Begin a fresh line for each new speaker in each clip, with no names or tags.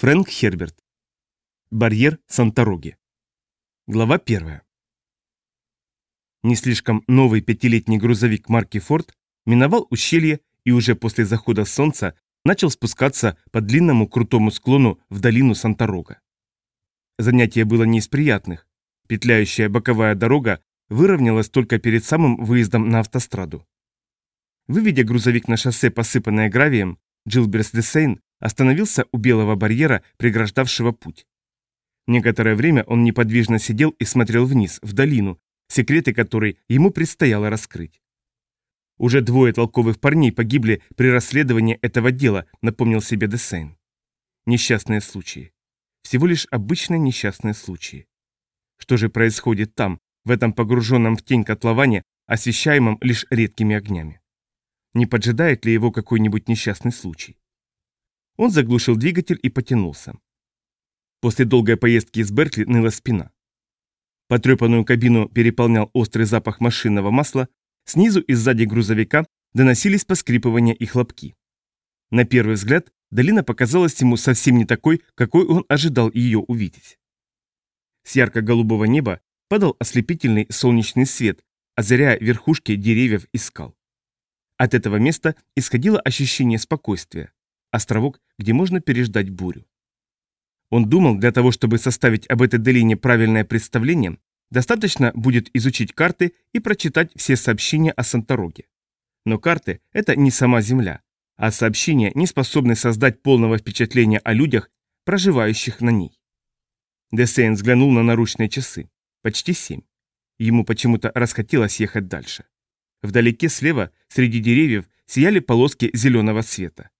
Фрэнк Херберт. Барьер Сантороги. Глава первая. Не слишком новый пятилетний грузовик марки Ford миновал ущелье и уже после захода солнца начал спускаться по длинному крутому склону в долину Санторога. Занятие было не из приятных. Петляющая боковая дорога выровнялась только перед самым выездом на автостраду. Выведя грузовик на шоссе, посыпанное гравием, Джилберс де Сейн остановился у белого барьера, преграждавшего путь. Некоторое время он неподвижно сидел и смотрел вниз, в долину, секреты которой ему предстояло раскрыть. Уже двое толковых парней погибли при расследовании этого дела, напомнил себе Десейн. Несчастные случаи. Всего лишь обычные несчастные случаи. Что же происходит там, в этом погруженном в тень котловане, освещаемом лишь редкими огнями? Не поджидает ли его какой-нибудь несчастный случай? Он заглушил двигатель и потянулся. После долгой поездки из Беркли ныла спина. Потрепанную кабину переполнял острый запах машинного масла, снизу и сзади грузовика доносились поскрипывания и хлопки. На первый взгляд долина показалась ему совсем не такой, какой он ожидал ее увидеть. С ярко-голубого неба падал ослепительный солнечный свет, озаряя верхушки деревьев и скал. От этого места исходило ощущение спокойствия островок, где можно переждать бурю. Он думал, для того, чтобы составить об этой долине правильное представление, достаточно будет изучить карты и прочитать все сообщения о Сантороге. Но карты – это не сама Земля, а сообщения не способны создать полного впечатления о людях, проживающих на ней. Десейн взглянул на наручные часы. Почти семь. Ему почему-то расхотелось ехать дальше. Вдалеке слева, среди деревьев, сияли полоски зеленого света.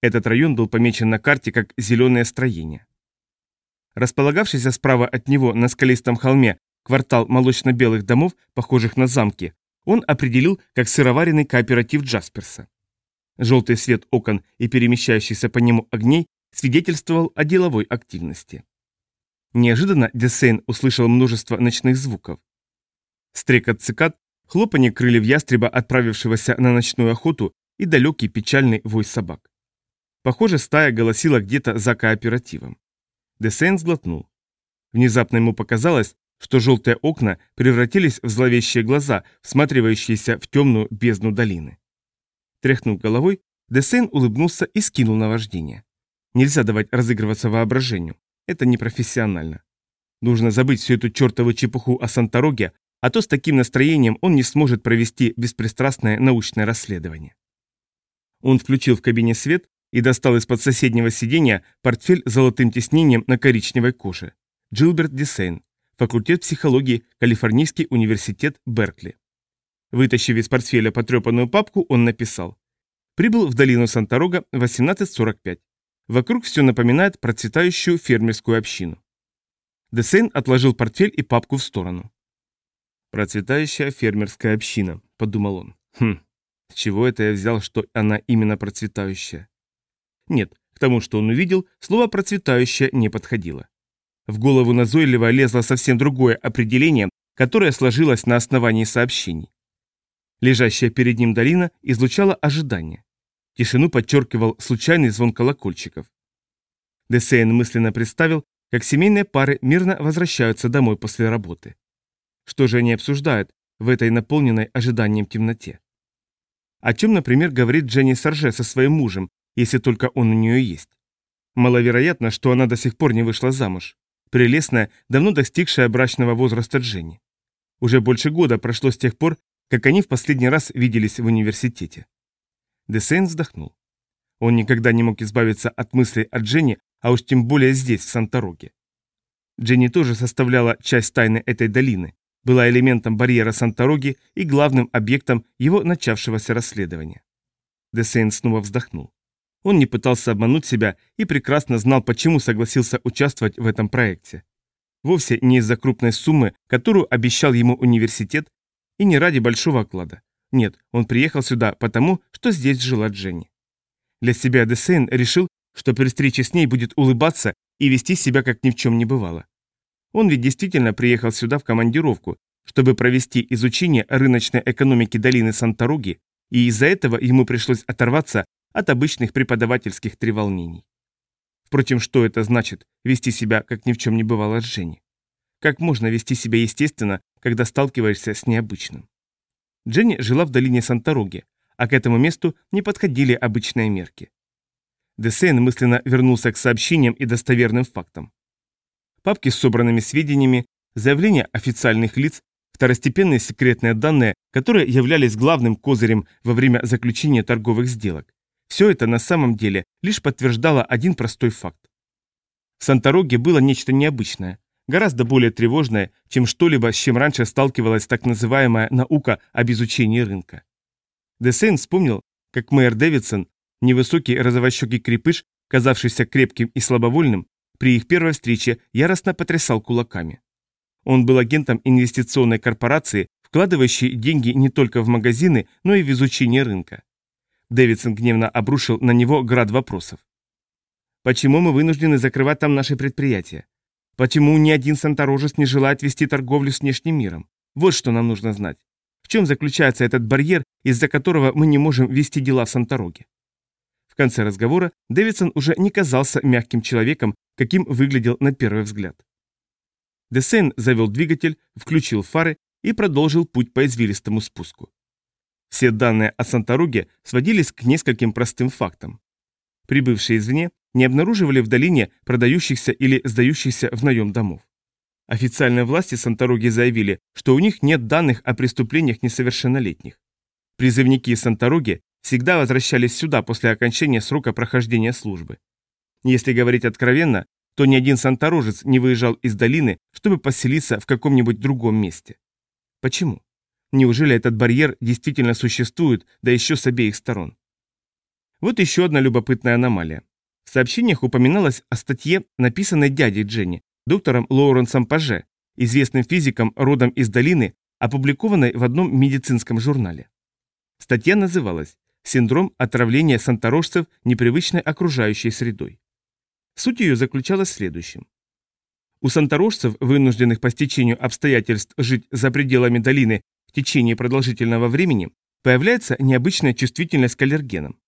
Этот район был помечен на карте как «зеленое строение». Располагавшийся справа от него на скалистом холме квартал молочно-белых домов, похожих на замки, он определил как сыроваренный кооператив Джасперса. Желтый свет окон и перемещающийся по нему огней свидетельствовал о деловой активности. Неожиданно Десейн услышал множество ночных звуков. Стрекот цикад, хлопанье крыльев ястреба, отправившегося на ночную охоту, и далекий печальный вой собак. Похоже, стая голосила где-то за кооперативом. Десейн сглотнул. Внезапно ему показалось, что желтые окна превратились в зловещие глаза, всматривающиеся в темную бездну долины. Тряхнув головой, Десейн улыбнулся и скинул на вождение. Нельзя давать разыгрываться воображению. Это непрофессионально. Нужно забыть всю эту чертову чепуху о Сантороге, а то с таким настроением он не сможет провести беспристрастное научное расследование. Он включил в кабине свет и достал из-под соседнего сиденья портфель с золотым тиснением на коричневой коже. Джилберт Десейн, факультет психологии, Калифорнийский университет Беркли. Вытащив из портфеля потрепанную папку, он написал. Прибыл в долину Санторога в 18.45. Вокруг все напоминает процветающую фермерскую общину. Десейн отложил портфель и папку в сторону. «Процветающая фермерская община», — подумал он. «Хм, с чего это я взял, что она именно процветающая? Нет, к тому, что он увидел, слово «процветающее» не подходило. В голову назойливо лезло совсем другое определение, которое сложилось на основании сообщений. Лежащая перед ним долина излучала ожидание. Тишину подчеркивал случайный звон колокольчиков. Десейн мысленно представил, как семейные пары мирно возвращаются домой после работы. Что же они обсуждают в этой наполненной ожиданием темноте? О чем, например, говорит Дженни Сарже со своим мужем, если только он у нее есть. Маловероятно, что она до сих пор не вышла замуж. Прелестная, давно достигшая брачного возраста Дженни. Уже больше года прошло с тех пор, как они в последний раз виделись в университете. Десейн вздохнул. Он никогда не мог избавиться от мыслей о Дженни, а уж тем более здесь, в Сантороге. Дженни тоже составляла часть тайны этой долины, была элементом барьера Сантороги и главным объектом его начавшегося расследования. Десейн снова вздохнул. Он не пытался обмануть себя и прекрасно знал, почему согласился участвовать в этом проекте. Вовсе не из-за крупной суммы, которую обещал ему университет, и не ради большого оклада. Нет, он приехал сюда потому, что здесь жила Дженни. Для себя Десейн решил, что при встрече с ней будет улыбаться и вести себя, как ни в чем не бывало. Он ведь действительно приехал сюда в командировку, чтобы провести изучение рыночной экономики долины Санторуги, и из-за этого ему пришлось оторваться от обычных преподавательских треволнений. Впрочем, что это значит – вести себя, как ни в чем не бывало с Дженни? Как можно вести себя естественно, когда сталкиваешься с необычным? Дженни жила в долине Сантороги, а к этому месту не подходили обычные мерки. Десейн мысленно вернулся к сообщениям и достоверным фактам. Папки с собранными сведениями, заявления официальных лиц, второстепенные секретные данные, которые являлись главным козырем во время заключения торговых сделок. Все это на самом деле лишь подтверждало один простой факт. В Сантороге было нечто необычное, гораздо более тревожное, чем что-либо, с чем раньше сталкивалась так называемая наука об изучении рынка. Десейн вспомнил, как мэр Дэвидсон, невысокий розовощекий крепыш, казавшийся крепким и слабовольным, при их первой встрече яростно потрясал кулаками. Он был агентом инвестиционной корпорации, вкладывающей деньги не только в магазины, но и в изучение рынка. Дэвидсон гневно обрушил на него град вопросов. Почему мы вынуждены закрывать там наши предприятия? Почему ни один санторожец не желает вести торговлю с внешним миром? Вот что нам нужно знать. В чем заключается этот барьер, из-за которого мы не можем вести дела в Сантороге? В конце разговора Дэвидсон уже не казался мягким человеком, каким выглядел на первый взгляд. Десейн завел двигатель, включил фары и продолжил путь по извилистому спуску. Все данные о Сантороге сводились к нескольким простым фактам. Прибывшие извне не обнаруживали в долине продающихся или сдающихся в наем домов. Официальные власти Сантороги заявили, что у них нет данных о преступлениях несовершеннолетних. Призывники Сантороги всегда возвращались сюда после окончания срока прохождения службы. Если говорить откровенно, то ни один санторожец не выезжал из долины, чтобы поселиться в каком-нибудь другом месте. Почему? Неужели этот барьер действительно существует, да еще с обеих сторон? Вот еще одна любопытная аномалия. В сообщениях упоминалось о статье, написанной дядей Дженни, доктором Лоуренсом Паже, известным физиком родом из долины, опубликованной в одном медицинском журнале. Статья называлась «Синдром отравления санторожцев непривычной окружающей средой». Суть ее заключалась в следующем. У санторожцев, вынужденных по стечению обстоятельств жить за пределами долины в течение продолжительного времени, появляется необычная чувствительность к аллергенам.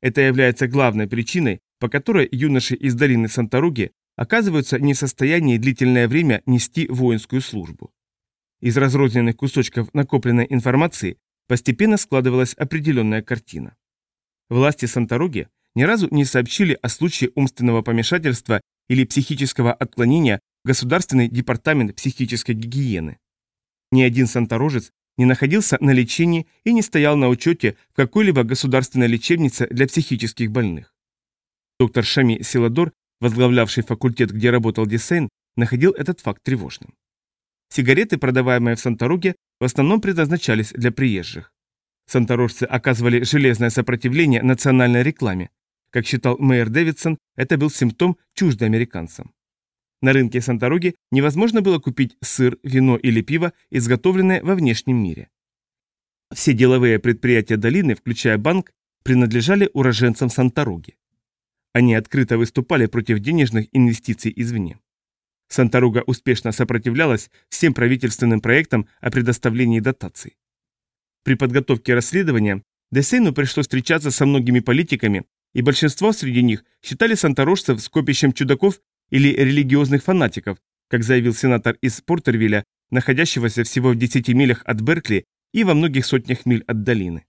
Это является главной причиной, по которой юноши из долины Сантороги оказываются не в состоянии длительное время нести воинскую службу. Из разрозненных кусочков накопленной информации постепенно складывалась определенная картина. Власти Сантороги ни разу не сообщили о случае умственного помешательства или психического отклонения в Государственный департамент психической гигиены. Ни один санторожец не находился на лечении и не стоял на учете в какой-либо государственной лечебнице для психических больных. Доктор Шами Силадор, возглавлявший факультет, где работал Десейн, находил этот факт тревожным. Сигареты, продаваемые в Сантороге, в основном предназначались для приезжих. Санторожцы оказывали железное сопротивление национальной рекламе. Как считал мэр Дэвидсон, это был симптом чуждый американцам. На рынке Сантороги невозможно было купить сыр, вино или пиво, изготовленное во внешнем мире. Все деловые предприятия долины, включая банк, принадлежали уроженцам Сантороги. Они открыто выступали против денежных инвестиций извне. Санторуга успешно сопротивлялась всем правительственным проектам о предоставлении дотаций. При подготовке расследования Десейну пришлось встречаться со многими политиками, и большинство среди них считали санторожцев скопищем чудаков или религиозных фанатиков, как заявил сенатор из Портервилля, находящегося всего в 10 милях от Беркли и во многих сотнях миль от долины.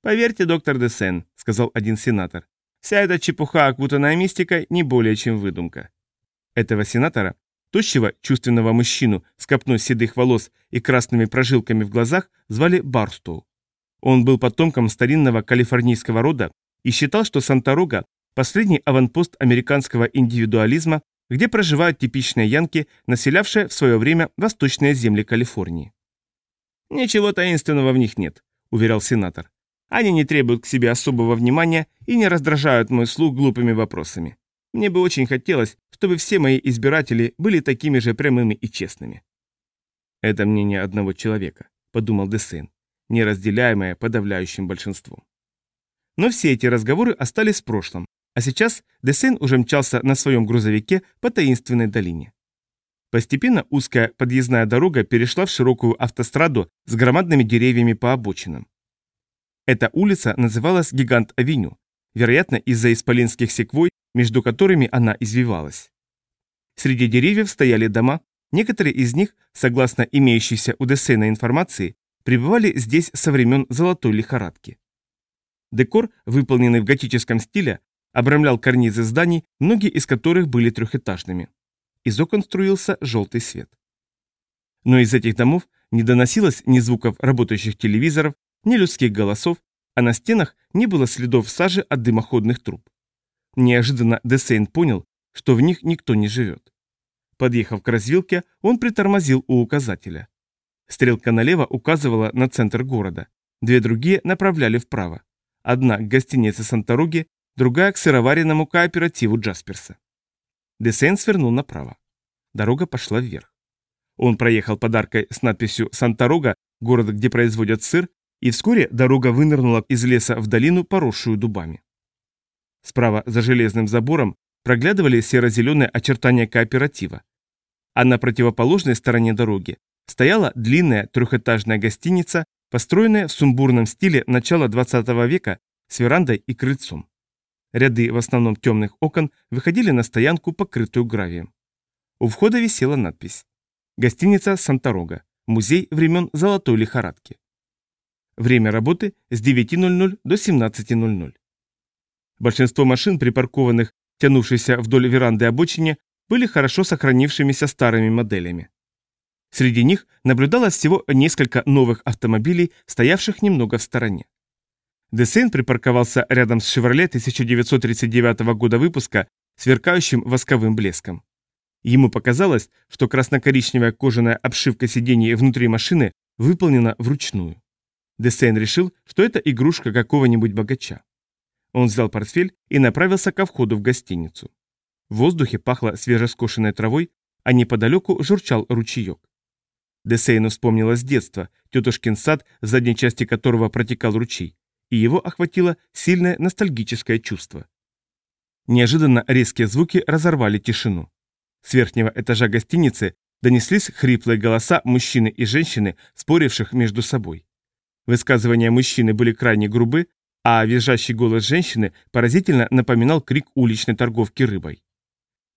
«Поверьте, доктор Десен», — сказал один сенатор, — «вся эта чепуха, окутанная мистикой, не более чем выдумка». Этого сенатора, тощего, чувственного мужчину с копной седых волос и красными прожилками в глазах, звали Барстоу. Он был потомком старинного калифорнийского рода и считал, что Санта-Рога Последний аванпост американского индивидуализма, где проживают типичные янки, населявшие в свое время восточные земли Калифорнии. «Ничего таинственного в них нет», — уверял сенатор. «Они не требуют к себе особого внимания и не раздражают мой слух глупыми вопросами. Мне бы очень хотелось, чтобы все мои избиратели были такими же прямыми и честными». «Это мнение одного человека», — подумал Десейн, неразделяемое подавляющим большинством. Но все эти разговоры остались в прошлом, а сейчас Десен уже мчался на своем грузовике по таинственной долине. Постепенно узкая подъездная дорога перешла в широкую автостраду с громадными деревьями по обочинам. Эта улица называлась Гигант-авеню, вероятно, из-за исполинских секвой, между которыми она извивалась. Среди деревьев стояли дома, некоторые из них, согласно имеющейся у Десейна информации, пребывали здесь со времен золотой лихорадки. Декор, выполненный в готическом стиле, обрамлял карнизы зданий, многие из которых были трехэтажными. Из окон струился желтый свет. Но из этих домов не доносилось ни звуков работающих телевизоров, ни людских голосов, а на стенах не было следов сажи от дымоходных труб. Неожиданно Десейн понял, что в них никто не живет. Подъехав к развилке, он притормозил у указателя. Стрелка налево указывала на центр города, две другие направляли вправо. Одна к гостинице Сантороги, другая к сыроваренному кооперативу Джасперса. Десейн свернул направо. Дорога пошла вверх. Он проехал подаркой с надписью «Санторога», город, где производят сыр, и вскоре дорога вынырнула из леса в долину, поросшую дубами. Справа за железным забором проглядывали серо-зеленые очертания кооператива, а на противоположной стороне дороги стояла длинная трехэтажная гостиница построенная в сумбурном стиле начала 20 века с верандой и крыльцом. Ряды в основном темных окон выходили на стоянку, покрытую гравием. У входа висела надпись «Гостиница Санторога. Музей времен золотой лихорадки». Время работы с 9.00 до 17.00. Большинство машин, припаркованных, тянувшихся вдоль веранды обочине, были хорошо сохранившимися старыми моделями. Среди них наблюдалось всего несколько новых автомобилей, стоявших немного в стороне. Десейн припарковался рядом с «Шевроле» 1939 года выпуска, сверкающим восковым блеском. Ему показалось, что красно-коричневая кожаная обшивка сидений внутри машины выполнена вручную. Десейн решил, что это игрушка какого-нибудь богача. Он взял портфель и направился ко входу в гостиницу. В воздухе пахло свежескошенной травой, а неподалеку журчал ручеек. Десейну вспомнилось детство, тетушкин сад, в задней части которого протекал ручей, и его охватило сильное ностальгическое чувство. Неожиданно резкие звуки разорвали тишину. С верхнего этажа гостиницы донеслись хриплые голоса мужчины и женщины, споривших между собой. Высказывания мужчины были крайне грубы, а визжащий голос женщины поразительно напоминал крик уличной торговки рыбой.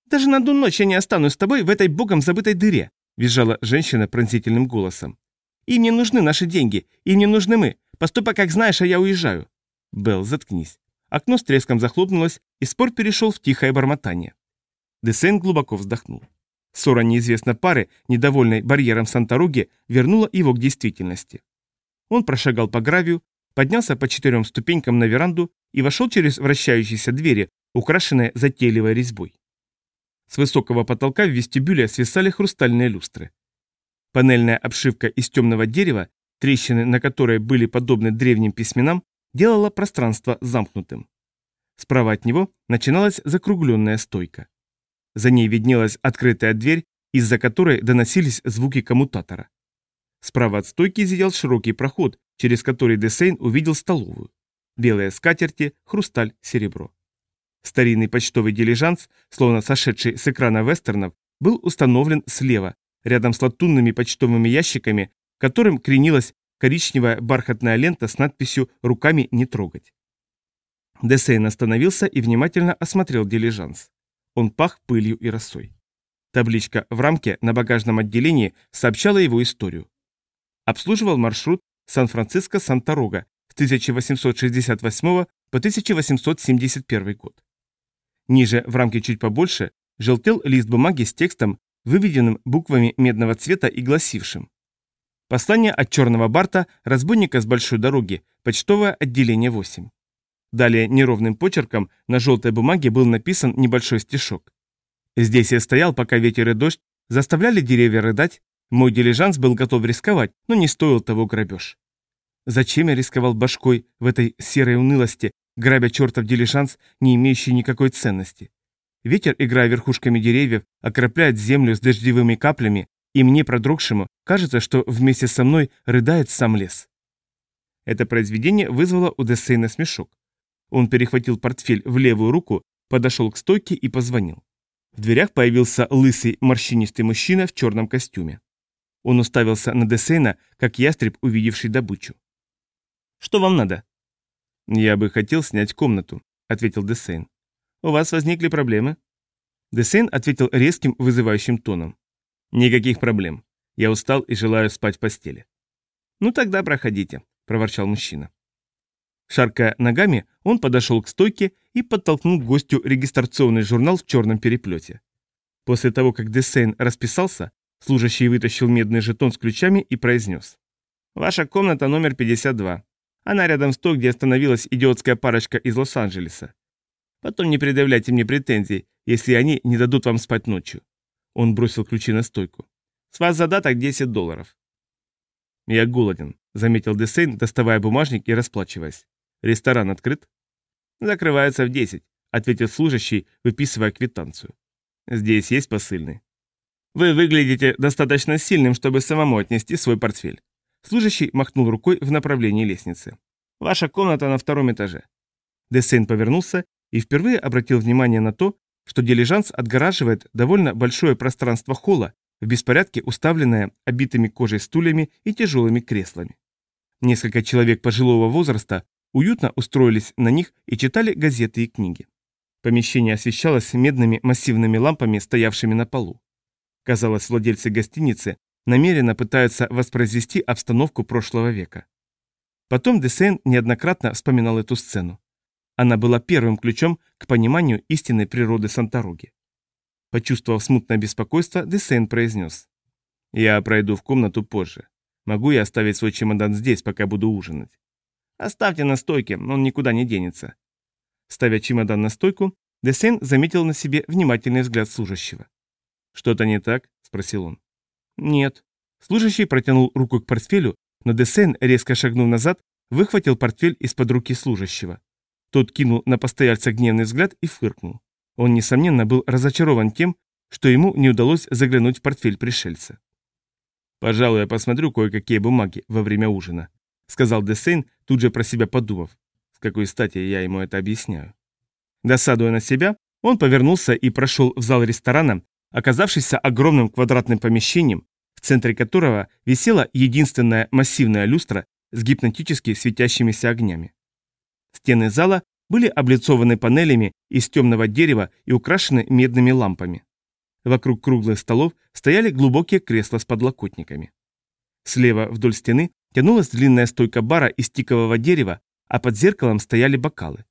«Даже на одну ночь я не останусь с тобой в этой богом забытой дыре», визжала женщина пронзительным голосом. «Им не нужны наши деньги, им не нужны мы. Поступай, как знаешь, а я уезжаю». Белл, заткнись. Окно с треском захлопнулось, и спор перешел в тихое бормотание. Десен глубоко вздохнул. Ссора неизвестной пары, недовольной барьером Сантороги, вернула его к действительности. Он прошагал по гравию, поднялся по четырем ступенькам на веранду и вошел через вращающиеся двери, украшенные затейливой резьбой. С высокого потолка в вестибюле свисали хрустальные люстры. Панельная обшивка из темного дерева, трещины на которой были подобны древним письменам, делала пространство замкнутым. Справа от него начиналась закругленная стойка. За ней виднелась открытая дверь, из-за которой доносились звуки коммутатора. Справа от стойки зиял широкий проход, через который Десейн увидел столовую. Белые скатерти, хрусталь, серебро. Старинный почтовый дилижанс, словно сошедший с экрана вестернов, был установлен слева, рядом с латунными почтовыми ящиками, которым кренилась коричневая бархатная лента с надписью «Руками не трогать». Десейн остановился и внимательно осмотрел дилижанс. Он пах пылью и росой. Табличка в рамке на багажном отделении сообщала его историю. Обслуживал маршрут Сан-Франциско-Санта-Рога с 1868 по 1871 год. Ниже, в рамке чуть побольше, желтел лист бумаги с текстом, выведенным буквами медного цвета и гласившим. Послание от черного барта, разбойника с большой дороги, почтовое отделение 8. Далее неровным почерком на желтой бумаге был написан небольшой стишок. Здесь я стоял, пока ветер и дождь заставляли деревья рыдать, мой дилижанс был готов рисковать, но не стоил того грабеж. Зачем я рисковал башкой в этой серой унылости, грабя чертов дилижанс, не имеющий никакой ценности. Ветер, играя верхушками деревьев, окропляет землю с дождевыми каплями, и мне, продрогшему, кажется, что вместе со мной рыдает сам лес. Это произведение вызвало у Десейна смешок. Он перехватил портфель в левую руку, подошел к стойке и позвонил. В дверях появился лысый морщинистый мужчина в черном костюме. Он уставился на Десейна, как ястреб, увидевший добычу. «Что вам надо?» «Я бы хотел снять комнату», — ответил Десейн. У вас возникли проблемы?» Десейн ответил резким, вызывающим тоном. «Никаких проблем. Я устал и желаю спать в постели». «Ну тогда проходите», — проворчал мужчина. Шаркая ногами, он подошел к стойке и подтолкнул к гостю регистрационный журнал в черном переплете. После того, как Десейн расписался, служащий вытащил медный жетон с ключами и произнес. «Ваша комната номер 52. Она рядом с той, где остановилась идиотская парочка из Лос-Анджелеса. Потом не предъявляйте мне претензий, если они не дадут вам спать ночью». Он бросил ключи на стойку. «С вас задаток 10 долларов». «Я голоден», — заметил Десейн, доставая бумажник и расплачиваясь. «Ресторан открыт?» «Закрывается в 10», — ответил служащий, выписывая квитанцию. «Здесь есть посыльный». «Вы выглядите достаточно сильным, чтобы самому отнести свой портфель». Служащий махнул рукой в направлении лестницы. «Ваша комната на втором этаже». Десейн повернулся и впервые обратил внимание на то, что дилижанс отгораживает довольно большое пространство холла, в беспорядке уставленное обитыми кожей стульями и тяжелыми креслами. Несколько человек пожилого возраста уютно устроились на них и читали газеты и книги. Помещение освещалось медными массивными лампами, стоявшими на полу. Казалось, владельцы гостиницы намеренно пытаются воспроизвести обстановку прошлого века. Потом Десейн неоднократно вспоминал эту сцену. Она была первым ключом к пониманию истинной природы Сантороги. Почувствовав смутное беспокойство, Десейн произнес. «Я пройду в комнату позже. Могу я оставить свой чемодан здесь, пока буду ужинать?» «Оставьте на стойке, он никуда не денется». Ставя чемодан на стойку, Десейн заметил на себе внимательный взгляд служащего. «Что-то не так?» – спросил он. «Нет». Служащий протянул руку к портфелю, но Десейн, резко шагнув назад, выхватил портфель из-под руки служащего. Тот кинул на постояльца гневный взгляд и фыркнул. Он, несомненно, был разочарован тем, что ему не удалось заглянуть в портфель пришельца. «Пожалуй, я посмотрю кое-какие бумаги во время ужина», — сказал Десейн, тут же про себя подумав. С какой стати я ему это объясняю. Досадуя на себя, он повернулся и прошел в зал ресторана, оказавшийся огромным квадратным помещением, в центре которого висела единственная массивная люстра с гипнотически светящимися огнями. Стены зала были облицованы панелями из темного дерева и украшены медными лампами. Вокруг круглых столов стояли глубокие кресла с подлокотниками. Слева вдоль стены тянулась длинная стойка бара из тикового дерева, а под зеркалом стояли бокалы.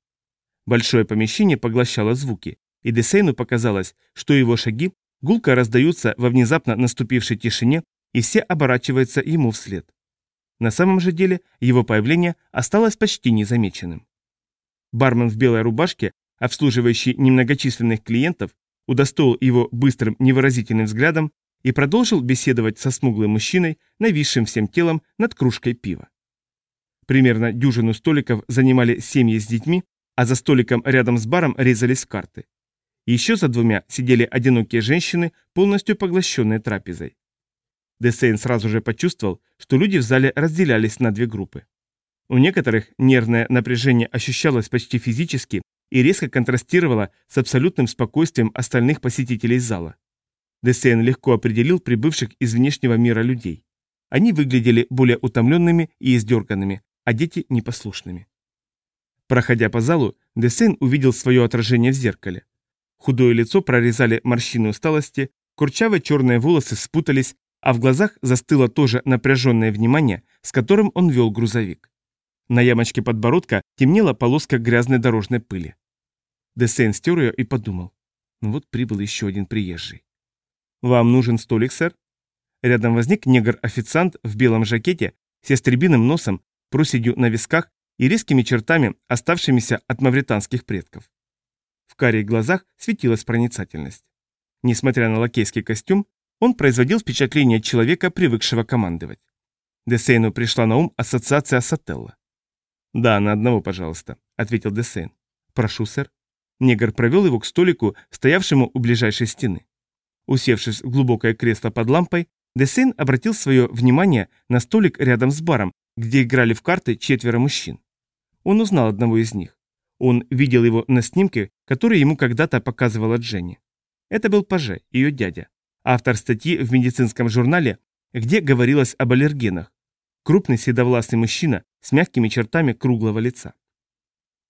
Большое помещение поглощало звуки, и Десейну показалось, что его шаги гулко раздаются во внезапно наступившей тишине, и все оборачиваются ему вслед. На самом же деле его появление осталось почти незамеченным. Бармен в белой рубашке, обслуживающий немногочисленных клиентов, удостоил его быстрым невыразительным взглядом и продолжил беседовать со смуглым мужчиной, нависшим всем телом над кружкой пива. Примерно дюжину столиков занимали семьи с детьми, а за столиком рядом с баром резались карты. Еще за двумя сидели одинокие женщины, полностью поглощенные трапезой. Десейн сразу же почувствовал, что люди в зале разделялись на две группы. У некоторых нервное напряжение ощущалось почти физически и резко контрастировало с абсолютным спокойствием остальных посетителей зала. Десейн легко определил прибывших из внешнего мира людей. Они выглядели более утомленными и издерганными, а дети непослушными. Проходя по залу, Десейн увидел свое отражение в зеркале. Худое лицо прорезали морщины усталости, курчавые черные волосы спутались, а в глазах застыло тоже напряженное внимание, с которым он вел грузовик. На ямочке подбородка темнела полоска грязной дорожной пыли. Десейн стер ее и подумал. Ну вот прибыл еще один приезжий. «Вам нужен столик, сэр?» Рядом возник негр-официант в белом жакете с ястребиным носом, проседью на висках и резкими чертами, оставшимися от мавританских предков. В карих глазах светилась проницательность. Несмотря на лакейский костюм, он производил впечатление человека, привыкшего командовать. Десейну пришла на ум ассоциация Сателла. «Да, на одного, пожалуйста», — ответил Десейн. «Прошу, сэр». Негр провел его к столику, стоявшему у ближайшей стены. Усевшись в глубокое кресло под лампой, Десейн обратил свое внимание на столик рядом с баром, где играли в карты четверо мужчин. Он узнал одного из них. Он видел его на снимке, который ему когда-то показывала Дженни. Это был Паже, ее дядя, автор статьи в медицинском журнале, где говорилось об аллергенах, Крупный седовласый мужчина с мягкими чертами круглого лица.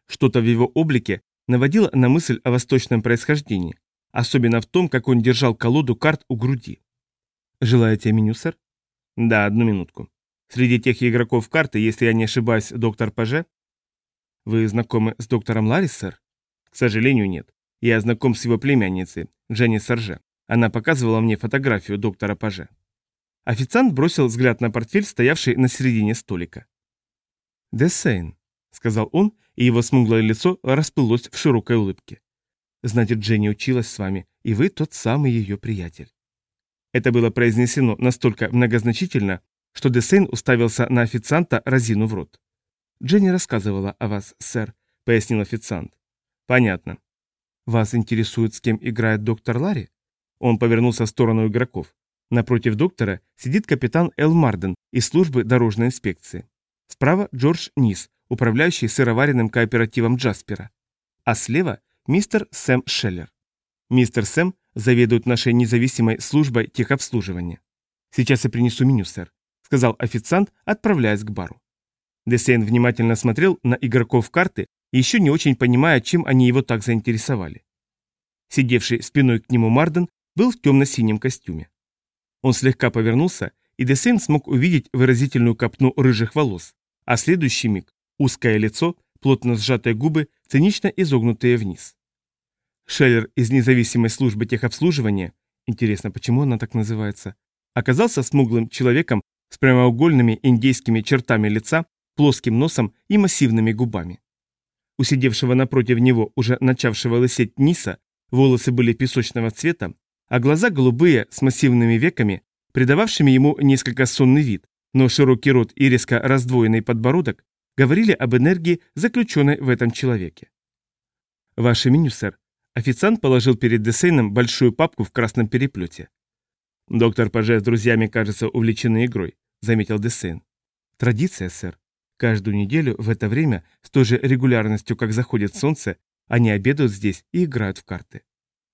Что-то в его облике наводила на мысль о восточном происхождении, особенно в том, как он держал колоду карт у груди. «Желаете меню, сэр?» «Да, одну минутку. Среди тех игроков карты, если я не ошибаюсь, доктор Паже?» «Вы знакомы с доктором Ларрис, сэр?» «К сожалению, нет. Я знаком с его племянницей, Дженни Сарже. Она показывала мне фотографию доктора Паже». Официант бросил взгляд на портфель, стоявший на середине столика. «Десейн», — сказал он, и его смуглое лицо расплылось в широкой улыбке. «Значит, Дженни училась с вами, и вы тот самый ее приятель». Это было произнесено настолько многозначительно, что Десейн уставился на официанта, разину в рот. «Дженни рассказывала о вас, сэр», — пояснил официант. «Понятно. Вас интересует, с кем играет доктор Ларри?» Он повернулся в сторону игроков. Напротив доктора сидит капитан Эл Марден из службы дорожной инспекции. Справа Джордж Нис, управляющий сыроваренным кооперативом Джаспера. А слева мистер Сэм Шеллер. Мистер Сэм заведует нашей независимой службой техобслуживания. Сейчас я принесу меню, сэр, сказал официант, отправляясь к бару. Десейн внимательно смотрел на игроков карты, еще не очень понимая, чем они его так заинтересовали. Сидевший спиной к нему Марден был в темно-синем костюме. Он слегка повернулся, и Десейн смог увидеть выразительную копну рыжих волос, а следующий миг – узкое лицо, плотно сжатые губы, цинично изогнутые вниз. Шеллер из независимой службы техобслуживания, интересно, почему она так называется, оказался смуглым человеком с прямоугольными индейскими чертами лица, плоским носом и массивными губами. У сидевшего напротив него, уже начавшего лысеть Ниса, волосы были песочного цвета, а глаза голубые с массивными веками, придававшими ему несколько сонный вид, но широкий рот и резко раздвоенный подбородок говорили об энергии, заключенной в этом человеке. «Ваше меню, сэр». Официант положил перед Десейном большую папку в красном переплете. «Доктор Паже с друзьями, кажется, увлечены игрой», — заметил Десейн. «Традиция, сэр. Каждую неделю в это время, с той же регулярностью, как заходит солнце, они обедают здесь и играют в карты».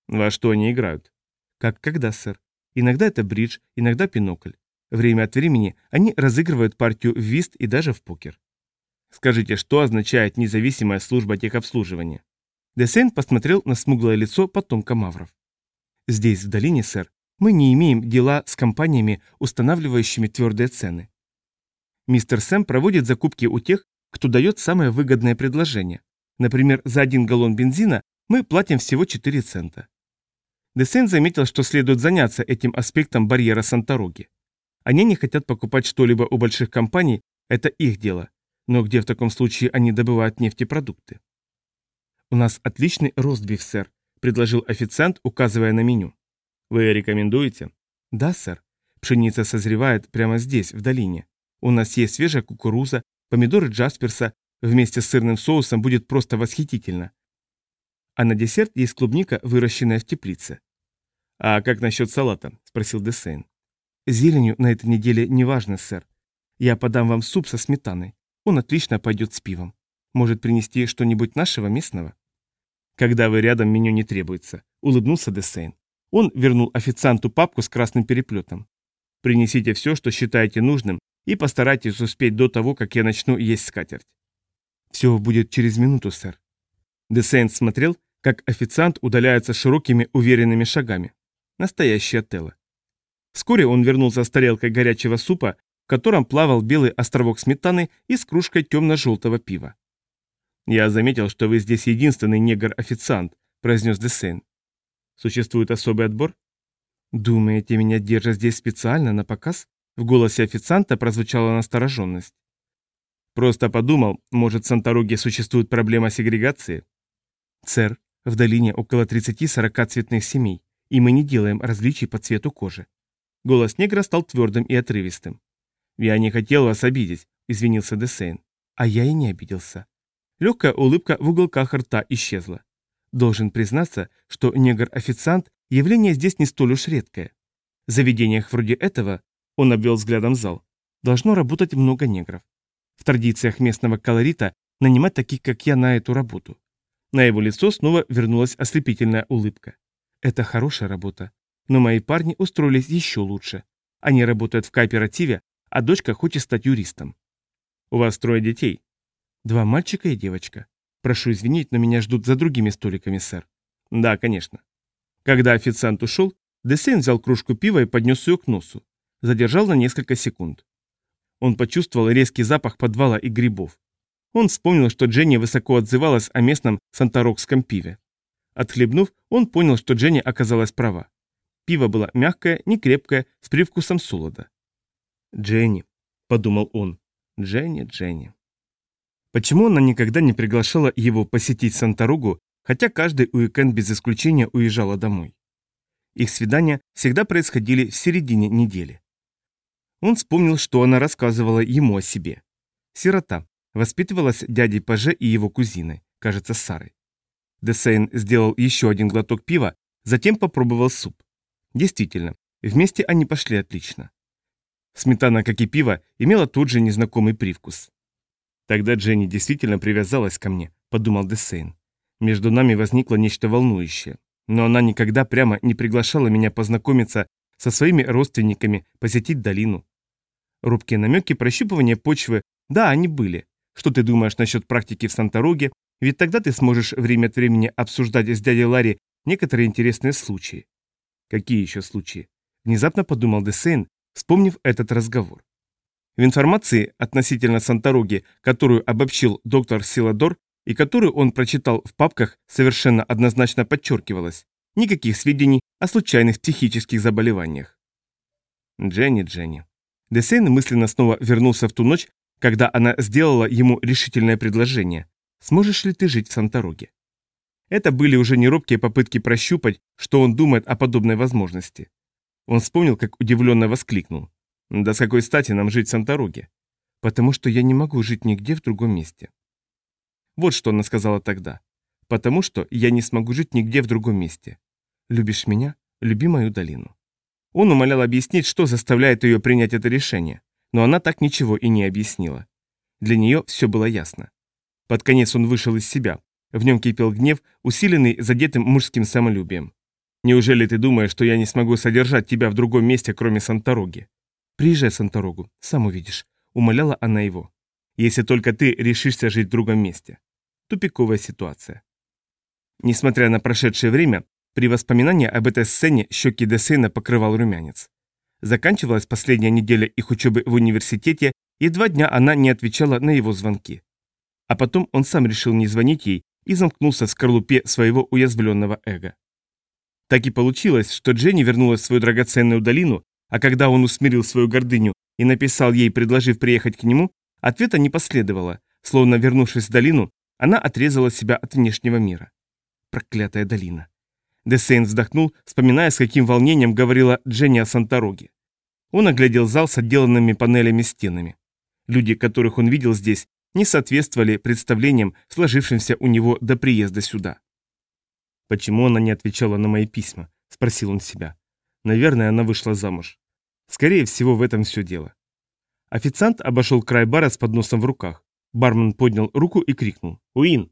«Во что они играют?» Как когда, сэр? Иногда это бридж, иногда пинокль. Время от времени они разыгрывают партию в вист и даже в покер. Скажите, что означает независимая служба техобслуживания? Десейн посмотрел на смуглое лицо потомка Мавров. Здесь, в долине, сэр, мы не имеем дела с компаниями, устанавливающими твердые цены. Мистер Сэм проводит закупки у тех, кто дает самое выгодное предложение. Например, за один галлон бензина мы платим всего 4 цента. Десен заметил, что следует заняться этим аспектом барьера Сантороги. Они не хотят покупать что-либо у больших компаний, это их дело. Но где в таком случае они добывают нефтепродукты? «У нас отличный ростбиф, сэр», — предложил официант, указывая на меню. «Вы рекомендуете?» «Да, сэр. Пшеница созревает прямо здесь, в долине. У нас есть свежая кукуруза, помидоры Джасперса, вместе с сырным соусом будет просто восхитительно. А на десерт есть клубника, выращенная в теплице. «А как насчет салата?» – спросил Десейн. «Зеленью на этой неделе не важно, сэр. Я подам вам суп со сметаной. Он отлично пойдет с пивом. Может принести что-нибудь нашего местного?» «Когда вы рядом, меню не требуется», – улыбнулся Десейн. Он вернул официанту папку с красным переплетом. «Принесите все, что считаете нужным, и постарайтесь успеть до того, как я начну есть скатерть». «Все будет через минуту, сэр». Десейн смотрел, как официант удаляется широкими уверенными шагами. Настоящий Отелло. Вскоре он вернулся с тарелкой горячего супа, в котором плавал белый островок сметаны и с кружкой темно-желтого пива. «Я заметил, что вы здесь единственный негр-официант», – произнес Десейн. «Существует особый отбор?» «Думаете, меня держат здесь специально на показ?» В голосе официанта прозвучала настороженность. «Просто подумал, может, в Сантороге существует проблема сегрегации?» «Сэр, в долине около 30-40 цветных семей и мы не делаем различий по цвету кожи. Голос негра стал твердым и отрывистым. «Я не хотел вас обидеть», — извинился Десейн. А я и не обиделся. Легкая улыбка в уголках рта исчезла. Должен признаться, что негр-официант – явление здесь не столь уж редкое. В заведениях вроде этого, он обвел взглядом зал, должно работать много негров. В традициях местного колорита нанимать таких, как я, на эту работу. На его лицо снова вернулась ослепительная улыбка. Это хорошая работа. Но мои парни устроились еще лучше. Они работают в кооперативе, а дочка хочет стать юристом. У вас трое детей? Два мальчика и девочка. Прошу извинить, но меня ждут за другими столиками, сэр. Да, конечно. Когда официант ушел, Десейн взял кружку пива и поднес ее к носу. Задержал на несколько секунд. Он почувствовал резкий запах подвала и грибов. Он вспомнил, что Дженни высоко отзывалась о местном санторокском пиве. Отхлебнув, он понял, что Дженни оказалась права. Пиво было мягкое, не крепкое, с привкусом солода. «Дженни», — подумал он, — «Дженни, Дженни». Почему она никогда не приглашала его посетить Санторугу, хотя каждый уикенд без исключения уезжала домой? Их свидания всегда происходили в середине недели. Он вспомнил, что она рассказывала ему о себе. Сирота, воспитывалась дядей Паже и его кузиной, кажется, Сарой. Десейн сделал еще один глоток пива, затем попробовал суп. Действительно, вместе они пошли отлично. Сметана, как и пиво, имела тот же незнакомый привкус. Тогда Дженни действительно привязалась ко мне, подумал Десейн. Между нами возникло нечто волнующее. Но она никогда прямо не приглашала меня познакомиться со своими родственниками, посетить долину. Рубкие намеки прощупывания почвы, да, они были. Что ты думаешь насчет практики в Сантороге? Ведь тогда ты сможешь время от времени обсуждать с дядей Ларри некоторые интересные случаи. Какие еще случаи? Внезапно подумал Десейн, вспомнив этот разговор. В информации относительно Сантороги, которую обобщил доктор Силадор и которую он прочитал в папках, совершенно однозначно подчеркивалось, никаких сведений о случайных психических заболеваниях. Дженни, Дженни. Десейн мысленно снова вернулся в ту ночь, когда она сделала ему решительное предложение. «Сможешь ли ты жить в Сантороге?» Это были уже не робкие попытки прощупать, что он думает о подобной возможности. Он вспомнил, как удивленно воскликнул. «Да с какой стати нам жить в Сантороге?» «Потому что я не могу жить нигде в другом месте». Вот что она сказала тогда. «Потому что я не смогу жить нигде в другом месте. Любишь меня? Люби мою долину». Он умолял объяснить, что заставляет ее принять это решение, но она так ничего и не объяснила. Для нее все было ясно. Под конец он вышел из себя, в нем кипел гнев, усиленный задетым мужским самолюбием. «Неужели ты думаешь, что я не смогу содержать тебя в другом месте, кроме Сантороги?» «Приезжай в Санторогу, сам увидишь», — умоляла она его. «Если только ты решишься жить в другом месте». Тупиковая ситуация. Несмотря на прошедшее время, при воспоминании об этой сцене щеки Десейна покрывал румянец. Заканчивалась последняя неделя их учебы в университете, и два дня она не отвечала на его звонки. А потом он сам решил не звонить ей, и замкнулся в скорлупе своего уязвленного эго. Так и получилось, что Дженни вернулась в свою драгоценную долину, а когда он усмирил свою гордыню и написал ей, предложив приехать к нему, ответа не последовало, словно вернувшись в долину, она отрезала себя от внешнего мира. Проклятая долина. Десейн вздохнул, вспоминая, с каким волнением говорила Дженни о Сантороге. Он оглядел зал с отделанными панелями стенами. Люди, которых он видел здесь, не соответствовали представлениям, сложившимся у него до приезда сюда. «Почему она не отвечала на мои письма?» – спросил он себя. «Наверное, она вышла замуж. Скорее всего, в этом все дело». Официант обошел край бара с подносом в руках. Бармен поднял руку и крикнул «Уин!».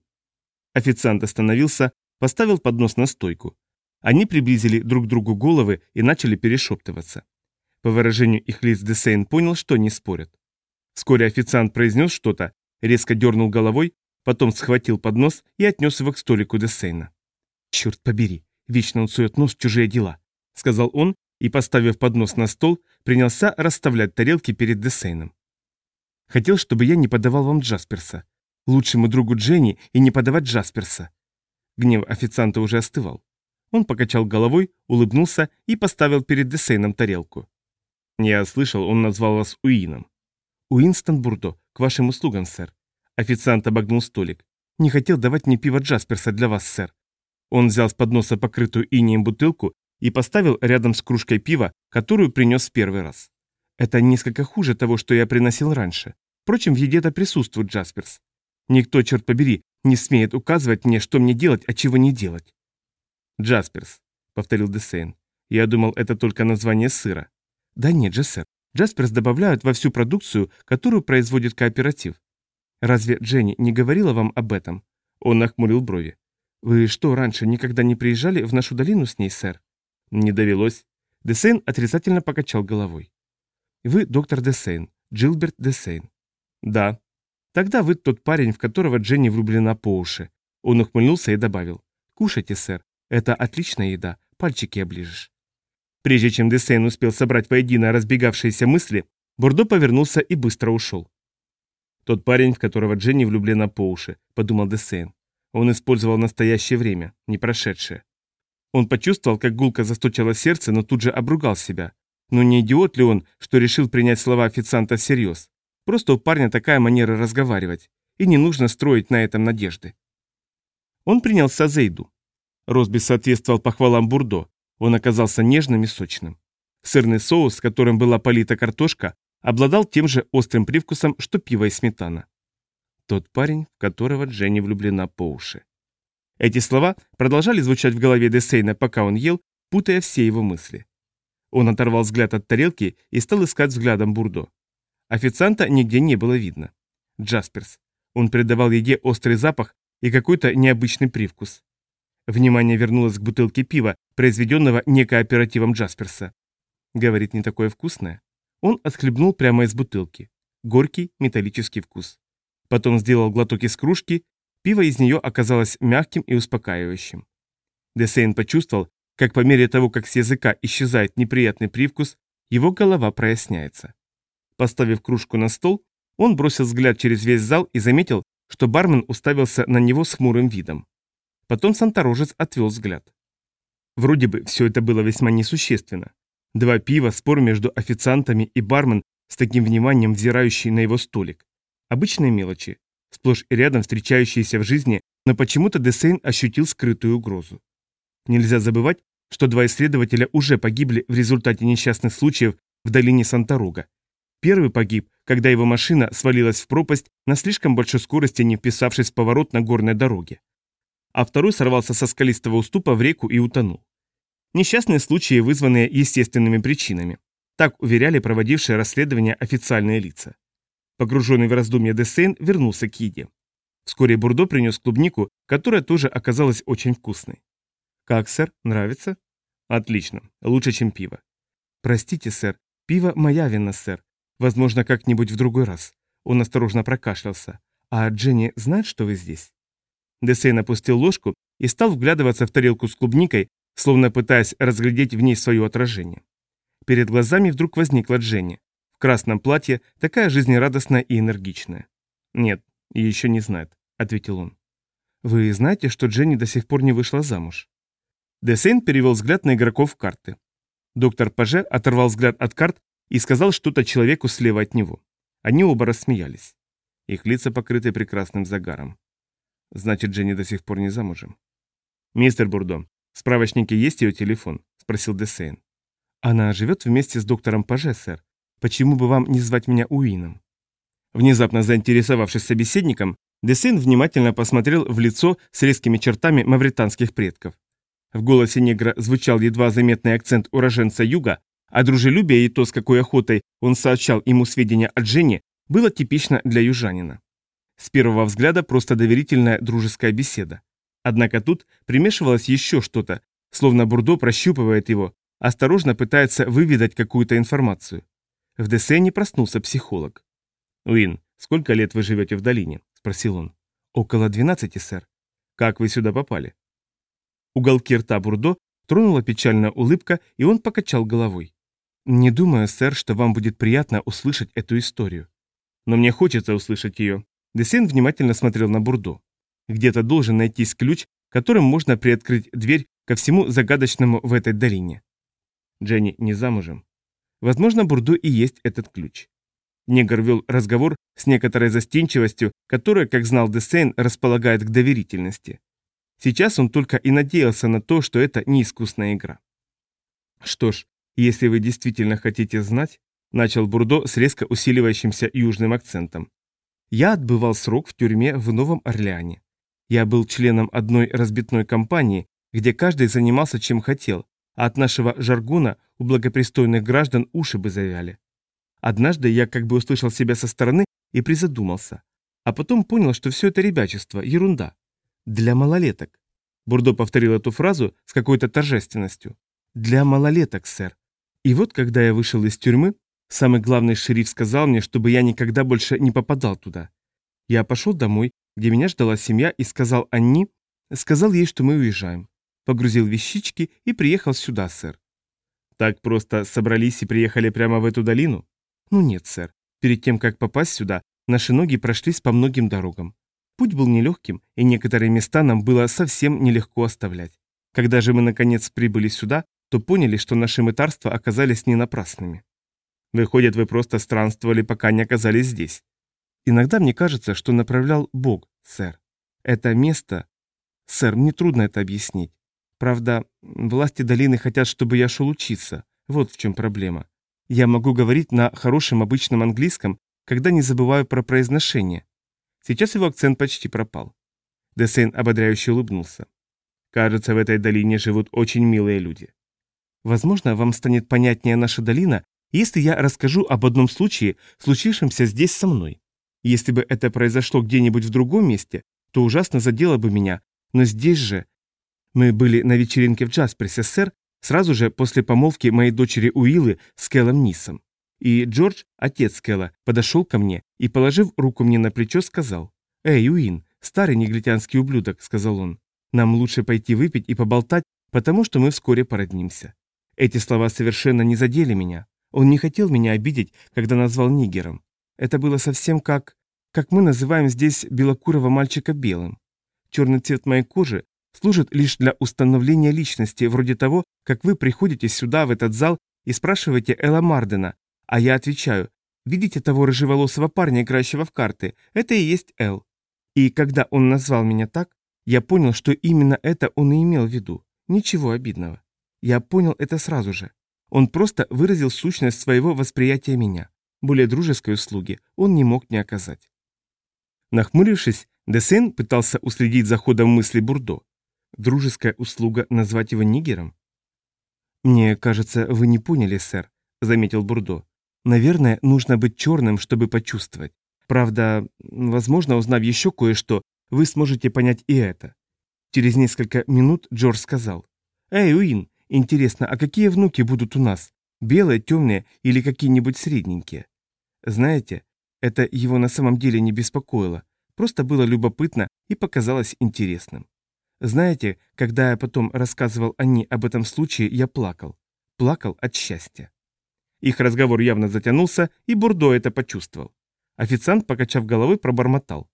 Официант остановился, поставил поднос на стойку. Они приблизили друг к другу головы и начали перешептываться. По выражению их лиц Десейн понял, что не спорят. Вскоре официант произнес что-то, резко дернул головой, потом схватил поднос и отнес его к столику Десейна. «Черт побери, вечно он сует нос в чужие дела», — сказал он и, поставив поднос на стол, принялся расставлять тарелки перед Десейном. «Хотел, чтобы я не подавал вам Джасперса. Лучшему другу Дженни и не подавать Джасперса». Гнев официанта уже остывал. Он покачал головой, улыбнулся и поставил перед Десейном тарелку. «Я слышал, он назвал вас Уином». «Уинстон Бурдо, к вашим услугам, сэр». Официант обогнул столик. «Не хотел давать мне пиво Джасперса для вас, сэр». Он взял с подноса покрытую инеем бутылку и поставил рядом с кружкой пива, которую принес в первый раз. Это несколько хуже того, что я приносил раньше. Впрочем, в еде-то присутствует Джасперс. Никто, черт побери, не смеет указывать мне, что мне делать, а чего не делать. Джасперс, повторил Десейн. Я думал, это только название сыра. Да нет же, сэр. Джасперс добавляют во всю продукцию, которую производит кооператив. Разве Дженни не говорила вам об этом? Он нахмурил брови. Вы что, раньше никогда не приезжали в нашу долину с ней, сэр? Не довелось. Десейн отрицательно покачал головой. Вы доктор Десейн, Джилберт Десейн. Да. Тогда вы тот парень, в которого Дженни влюблена по уши. Он ухмыльнулся и добавил. Кушайте, сэр. Это отличная еда. Пальчики оближешь. Прежде чем Десейн успел собрать воедино разбегавшиеся мысли, Бордо повернулся и быстро ушел. «Тот парень, в которого Дженни влюблена по уши», — подумал Десейн. Он использовал настоящее время, не прошедшее. Он почувствовал, как гулко застучало сердце, но тут же обругал себя. Но не идиот ли он, что решил принять слова официанта всерьез? Просто у парня такая манера разговаривать, и не нужно строить на этом надежды. Он принялся за еду. Росбис соответствовал похвалам Бурдо, он оказался нежным и сочным. Сырный соус, которым была полита картошка, обладал тем же острым привкусом, что пиво и сметана. Тот парень, в которого Дженни влюблена по уши. Эти слова продолжали звучать в голове Десейна, пока он ел, путая все его мысли. Он оторвал взгляд от тарелки и стал искать взглядом Бурдо. Официанта нигде не было видно. Джасперс. Он придавал еде острый запах и какой-то необычный привкус. Внимание вернулось к бутылке пива, произведенного некооперативом Джасперса. Говорит, не такое вкусное. Он отхлебнул прямо из бутылки. Горький металлический вкус. Потом сделал глоток из кружки, пиво из нее оказалось мягким и успокаивающим. Десейн почувствовал, как по мере того, как с языка исчезает неприятный привкус, его голова проясняется. Поставив кружку на стол, он бросил взгляд через весь зал и заметил, что бармен уставился на него с хмурым видом. Потом Санторожец отвел взгляд. Вроде бы все это было весьма несущественно. Два пива, спор между официантами и бармен с таким вниманием взирающий на его столик. Обычные мелочи, сплошь и рядом встречающиеся в жизни, но почему-то Десейн ощутил скрытую угрозу. Нельзя забывать, что два исследователя уже погибли в результате несчастных случаев в долине Санторога. Первый погиб, когда его машина свалилась в пропасть на слишком большой скорости, не вписавшись в поворот на горной дороге а второй сорвался со скалистого уступа в реку и утонул. Несчастные случаи, вызванные естественными причинами. Так уверяли проводившие расследование официальные лица. Погруженный в раздумья Десейн вернулся к еде. Вскоре Бурдо принес клубнику, которая тоже оказалась очень вкусной. «Как, сэр, нравится?» «Отлично. Лучше, чем пиво». «Простите, сэр. Пиво моя вина, сэр. Возможно, как-нибудь в другой раз». Он осторожно прокашлялся. «А Дженни знает, что вы здесь?» Десейн опустил ложку и стал вглядываться в тарелку с клубникой, словно пытаясь разглядеть в ней свое отражение. Перед глазами вдруг возникла Дженни. В красном платье, такая жизнерадостная и энергичная. «Нет, еще не знает», — ответил он. «Вы знаете, что Дженни до сих пор не вышла замуж?» Десейн перевел взгляд на игроков карты. Доктор Паже оторвал взгляд от карт и сказал что-то человеку слева от него. Они оба рассмеялись. Их лица покрыты прекрасным загаром. Значит, Дженни до сих пор не замужем. «Мистер Бурдо, в справочнике есть ее телефон?» – спросил Десейн. «Она живет вместе с доктором Паже, сэр. Почему бы вам не звать меня Уином?» Внезапно заинтересовавшись собеседником, Десейн внимательно посмотрел в лицо с резкими чертами мавританских предков. В голосе негра звучал едва заметный акцент уроженца юга, а дружелюбие и то, с какой охотой он сообщал ему сведения о Дженни, было типично для южанина. С первого взгляда просто доверительная дружеская беседа. Однако тут примешивалось еще что-то, словно Бурдо прощупывает его, осторожно пытается выведать какую-то информацию. В Десене проснулся психолог. «Уин, сколько лет вы живете в долине?» – спросил он. «Около двенадцати, сэр». «Как вы сюда попали?» Уголки рта Бурдо тронула печальная улыбка, и он покачал головой. «Не думаю, сэр, что вам будет приятно услышать эту историю. Но мне хочется услышать ее. Десен внимательно смотрел на Бурдо. Где-то должен найтись ключ, которым можно приоткрыть дверь ко всему загадочному в этой долине. Дженни не замужем. Возможно, Бурдо и есть этот ключ. Негр вел разговор с некоторой застенчивостью, которая, как знал Десейн, располагает к доверительности. Сейчас он только и надеялся на то, что это не искусная игра. Что ж, если вы действительно хотите знать, начал Бурдо с резко усиливающимся южным акцентом, я отбывал срок в тюрьме в Новом Орлеане. Я был членом одной разбитной компании, где каждый занимался чем хотел, а от нашего жаргона у благопристойных граждан уши бы завяли. Однажды я как бы услышал себя со стороны и призадумался. А потом понял, что все это ребячество, ерунда. Для малолеток. Бурдо повторил эту фразу с какой-то торжественностью. Для малолеток, сэр. И вот, когда я вышел из тюрьмы, Самый главный шериф сказал мне, чтобы я никогда больше не попадал туда. Я пошел домой, где меня ждала семья, и сказал Анни, сказал ей, что мы уезжаем. Погрузил вещички и приехал сюда, сэр. Так просто собрались и приехали прямо в эту долину? Ну нет, сэр. Перед тем, как попасть сюда, наши ноги прошлись по многим дорогам. Путь был нелегким, и некоторые места нам было совсем нелегко оставлять. Когда же мы наконец прибыли сюда, то поняли, что наши мытарства оказались не напрасными. Выходит, вы просто странствовали, пока не оказались здесь. Иногда мне кажется, что направлял Бог, сэр. Это место... Сэр, мне трудно это объяснить. Правда, власти долины хотят, чтобы я шел учиться. Вот в чем проблема. Я могу говорить на хорошем обычном английском, когда не забываю про произношение. Сейчас его акцент почти пропал. Десейн ободряюще улыбнулся. Кажется, в этой долине живут очень милые люди. Возможно, вам станет понятнее наша долина, если я расскажу об одном случае, случившемся здесь со мной. Если бы это произошло где-нибудь в другом месте, то ужасно задело бы меня, но здесь же... Мы были на вечеринке в Джасперсе, сэр, сразу же после помолвки моей дочери Уиллы с Кэллом Нисом. И Джордж, отец Кэлла, подошел ко мне и, положив руку мне на плечо, сказал, «Эй, Уин, старый негритянский ублюдок», — сказал он, «нам лучше пойти выпить и поболтать, потому что мы вскоре породнимся». Эти слова совершенно не задели меня. Он не хотел меня обидеть, когда назвал нигером. Это было совсем как... как мы называем здесь белокурого мальчика белым. Черный цвет моей кожи служит лишь для установления личности, вроде того, как вы приходите сюда, в этот зал, и спрашиваете Элла Мардена, а я отвечаю, видите того рыжеволосого парня, играющего в карты, это и есть Эл. И когда он назвал меня так, я понял, что именно это он и имел в виду. Ничего обидного. Я понял это сразу же. Он просто выразил сущность своего восприятия меня. Более дружеской услуги он не мог не оказать. Нахмурившись, Десен пытался уследить за ходом мысли Бурдо. Дружеская услуга назвать его нигером? «Мне кажется, вы не поняли, сэр», — заметил Бурдо. «Наверное, нужно быть черным, чтобы почувствовать. Правда, возможно, узнав еще кое-что, вы сможете понять и это». Через несколько минут Джордж сказал. «Эй, Уин, Интересно, а какие внуки будут у нас? Белые, темные или какие-нибудь средненькие? Знаете, это его на самом деле не беспокоило, просто было любопытно и показалось интересным. Знаете, когда я потом рассказывал Анне об этом случае, я плакал. Плакал от счастья. Их разговор явно затянулся, и Бурдо это почувствовал. Официант, покачав головой, пробормотал.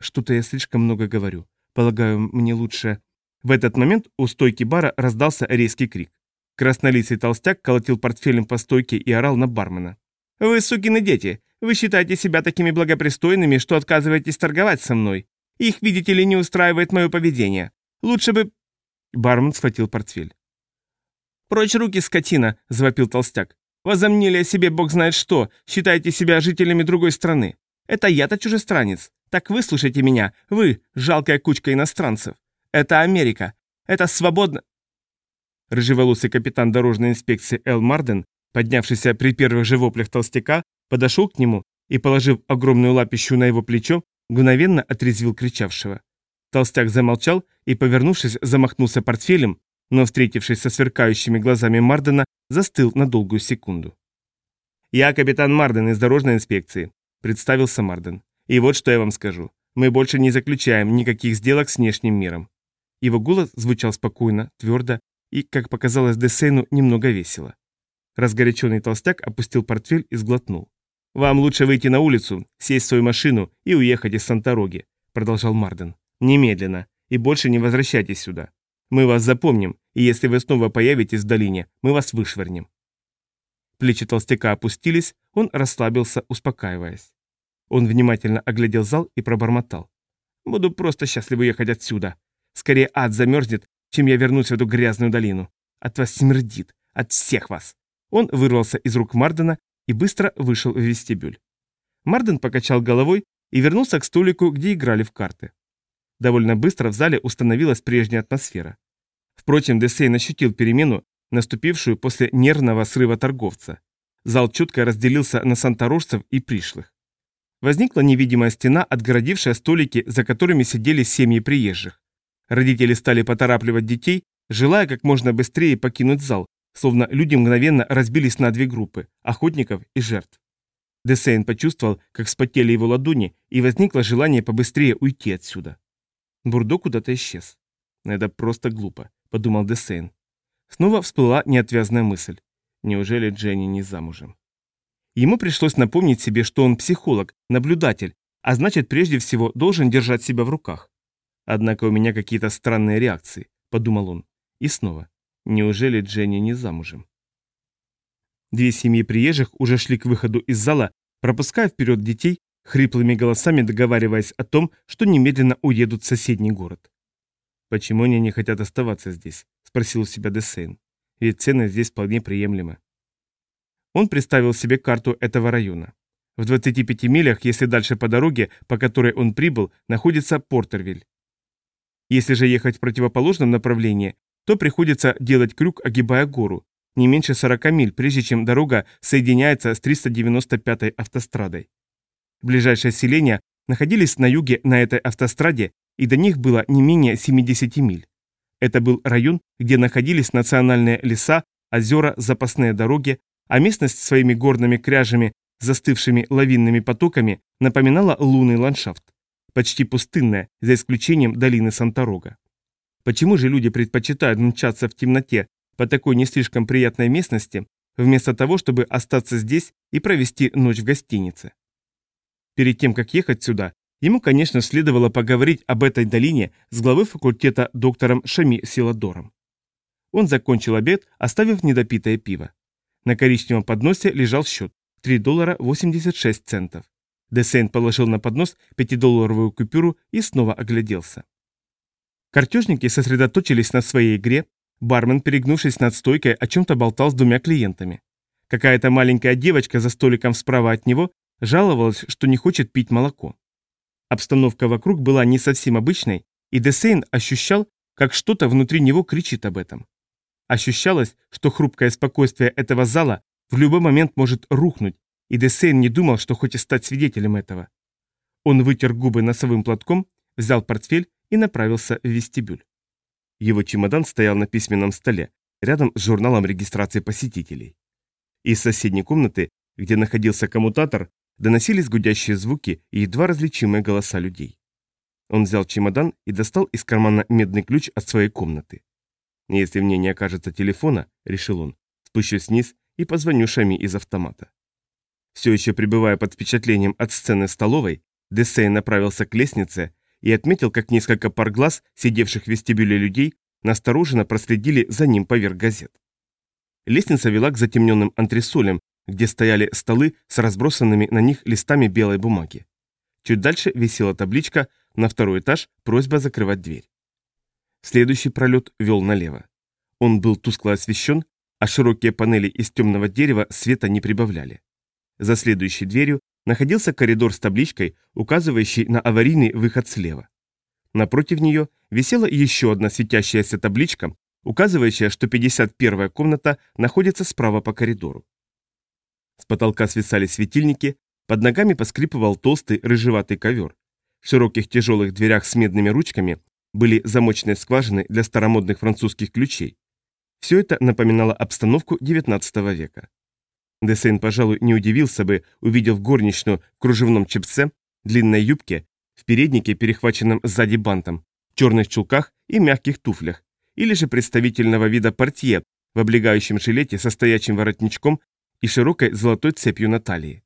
«Что-то я слишком много говорю. Полагаю, мне лучше...» В этот момент у стойки бара раздался резкий крик. Краснолицый толстяк колотил портфелем по стойке и орал на бармена. «Вы, сукины дети, вы считаете себя такими благопристойными, что отказываетесь торговать со мной. Их, видите ли, не устраивает мое поведение. Лучше бы...» Бармен схватил портфель. «Прочь руки, скотина!» – завопил толстяк. «Возомнили о себе бог знает что, считаете себя жителями другой страны. Это я-то чужестранец. Так выслушайте меня, вы, жалкая кучка иностранцев. Это Америка. Это свободно...» Рыжеволосый капитан дорожной инспекции Эл Марден, поднявшийся при первых же воплях толстяка, подошел к нему и, положив огромную лапищу на его плечо, мгновенно отрезвил кричавшего. Толстяк замолчал и, повернувшись, замахнулся портфелем, но, встретившись со сверкающими глазами Мардена, застыл на долгую секунду. «Я капитан Марден из дорожной инспекции», — представился Марден. «И вот что я вам скажу. Мы больше не заключаем никаких сделок с внешним миром. Его голос звучал спокойно, твердо и, как показалось Десейну, немного весело. Разгоряченный толстяк опустил портфель и сглотнул. «Вам лучше выйти на улицу, сесть в свою машину и уехать из Сантороги», продолжал Марден. «Немедленно. И больше не возвращайтесь сюда. Мы вас запомним, и если вы снова появитесь в долине, мы вас вышвырнем». Плечи толстяка опустились, он расслабился, успокаиваясь. Он внимательно оглядел зал и пробормотал. «Буду просто счастлив уехать отсюда. Скорее ад замерзнет, чем я вернусь в эту грязную долину. От вас смердит. От всех вас. Он вырвался из рук Мардена и быстро вышел в вестибюль. Марден покачал головой и вернулся к столику, где играли в карты. Довольно быстро в зале установилась прежняя атмосфера. Впрочем, Десейн ощутил перемену, наступившую после нервного срыва торговца. Зал чутко разделился на санторожцев и пришлых. Возникла невидимая стена, отгородившая столики, за которыми сидели семьи приезжих. Родители стали поторапливать детей, желая как можно быстрее покинуть зал, словно люди мгновенно разбились на две группы – охотников и жертв. Десейн почувствовал, как вспотели его ладони, и возникло желание побыстрее уйти отсюда. Бурдо куда-то исчез. Это просто глупо, подумал Десейн. Снова всплыла неотвязная мысль. Неужели Дженни не замужем? Ему пришлось напомнить себе, что он психолог, наблюдатель, а значит, прежде всего, должен держать себя в руках. Однако у меня какие-то странные реакции, подумал он. И снова. Неужели Дженни не замужем? Две семьи приезжих уже шли к выходу из зала, пропуская вперед детей, хриплыми голосами договариваясь о том, что немедленно уедут в соседний город. «Почему они не хотят оставаться здесь?» – спросил у себя Десейн. «Ведь цены здесь вполне приемлемы». Он представил себе карту этого района. В 25 милях, если дальше по дороге, по которой он прибыл, находится Портервиль. Если же ехать в противоположном направлении, то приходится делать крюк, огибая гору, не меньше 40 миль, прежде чем дорога соединяется с 395-й автострадой. Ближайшие селения находились на юге на этой автостраде, и до них было не менее 70 миль. Это был район, где находились национальные леса, озера, запасные дороги, а местность своими горными кряжами, застывшими лавинными потоками, напоминала лунный ландшафт. Почти пустынная, за исключением долины Санторога. Почему же люди предпочитают мчаться в темноте по такой не слишком приятной местности, вместо того, чтобы остаться здесь и провести ночь в гостинице? Перед тем, как ехать сюда, ему, конечно, следовало поговорить об этой долине с главой факультета доктором Шами Силадором. Он закончил обед, оставив недопитое пиво. На коричневом подносе лежал счет – 3 доллара 86 центов. Десейн положил на поднос пятидолларовую купюру и снова огляделся. Картежники сосредоточились на своей игре, бармен, перегнувшись над стойкой, о чем-то болтал с двумя клиентами. Какая-то маленькая девочка за столиком справа от него жаловалась, что не хочет пить молоко. Обстановка вокруг была не совсем обычной, и Десейн ощущал, как что-то внутри него кричит об этом. Ощущалось, что хрупкое спокойствие этого зала в любой момент может рухнуть, и Десейн не думал, что хочет стать свидетелем этого. Он вытер губы носовым платком, взял портфель и направился в вестибюль. Его чемодан стоял на письменном столе, рядом с журналом регистрации посетителей. Из соседней комнаты, где находился коммутатор, доносились гудящие звуки и едва различимые голоса людей. Он взял чемодан и достал из кармана медный ключ от своей комнаты. «Если мне не окажется телефона», — решил он, — спущусь вниз и позвоню Шами из автомата. Все еще пребывая под впечатлением от сцены столовой, Десей направился к лестнице и отметил, как несколько пар глаз, сидевших в вестибюле людей, настороженно проследили за ним поверх газет. Лестница вела к затемненным антресолям, где стояли столы с разбросанными на них листами белой бумаги. Чуть дальше висела табличка «На второй этаж просьба закрывать дверь». Следующий пролет вел налево. Он был тускло освещен, а широкие панели из темного дерева света не прибавляли. За следующей дверью находился коридор с табличкой, указывающей на аварийный выход слева. Напротив нее висела еще одна светящаяся табличка, указывающая, что 51-я комната находится справа по коридору. С потолка свисали светильники, под ногами поскрипывал толстый рыжеватый ковер. В широких тяжелых дверях с медными ручками были замочные скважины для старомодных французских ключей. Все это напоминало обстановку XIX века. Десейн, пожалуй, не удивился бы, увидев горничную в кружевном чепце, длинной юбке, в переднике, перехваченном сзади бантом, черных чулках и мягких туфлях, или же представительного вида портье в облегающем жилете со стоячим воротничком и широкой золотой цепью на талии.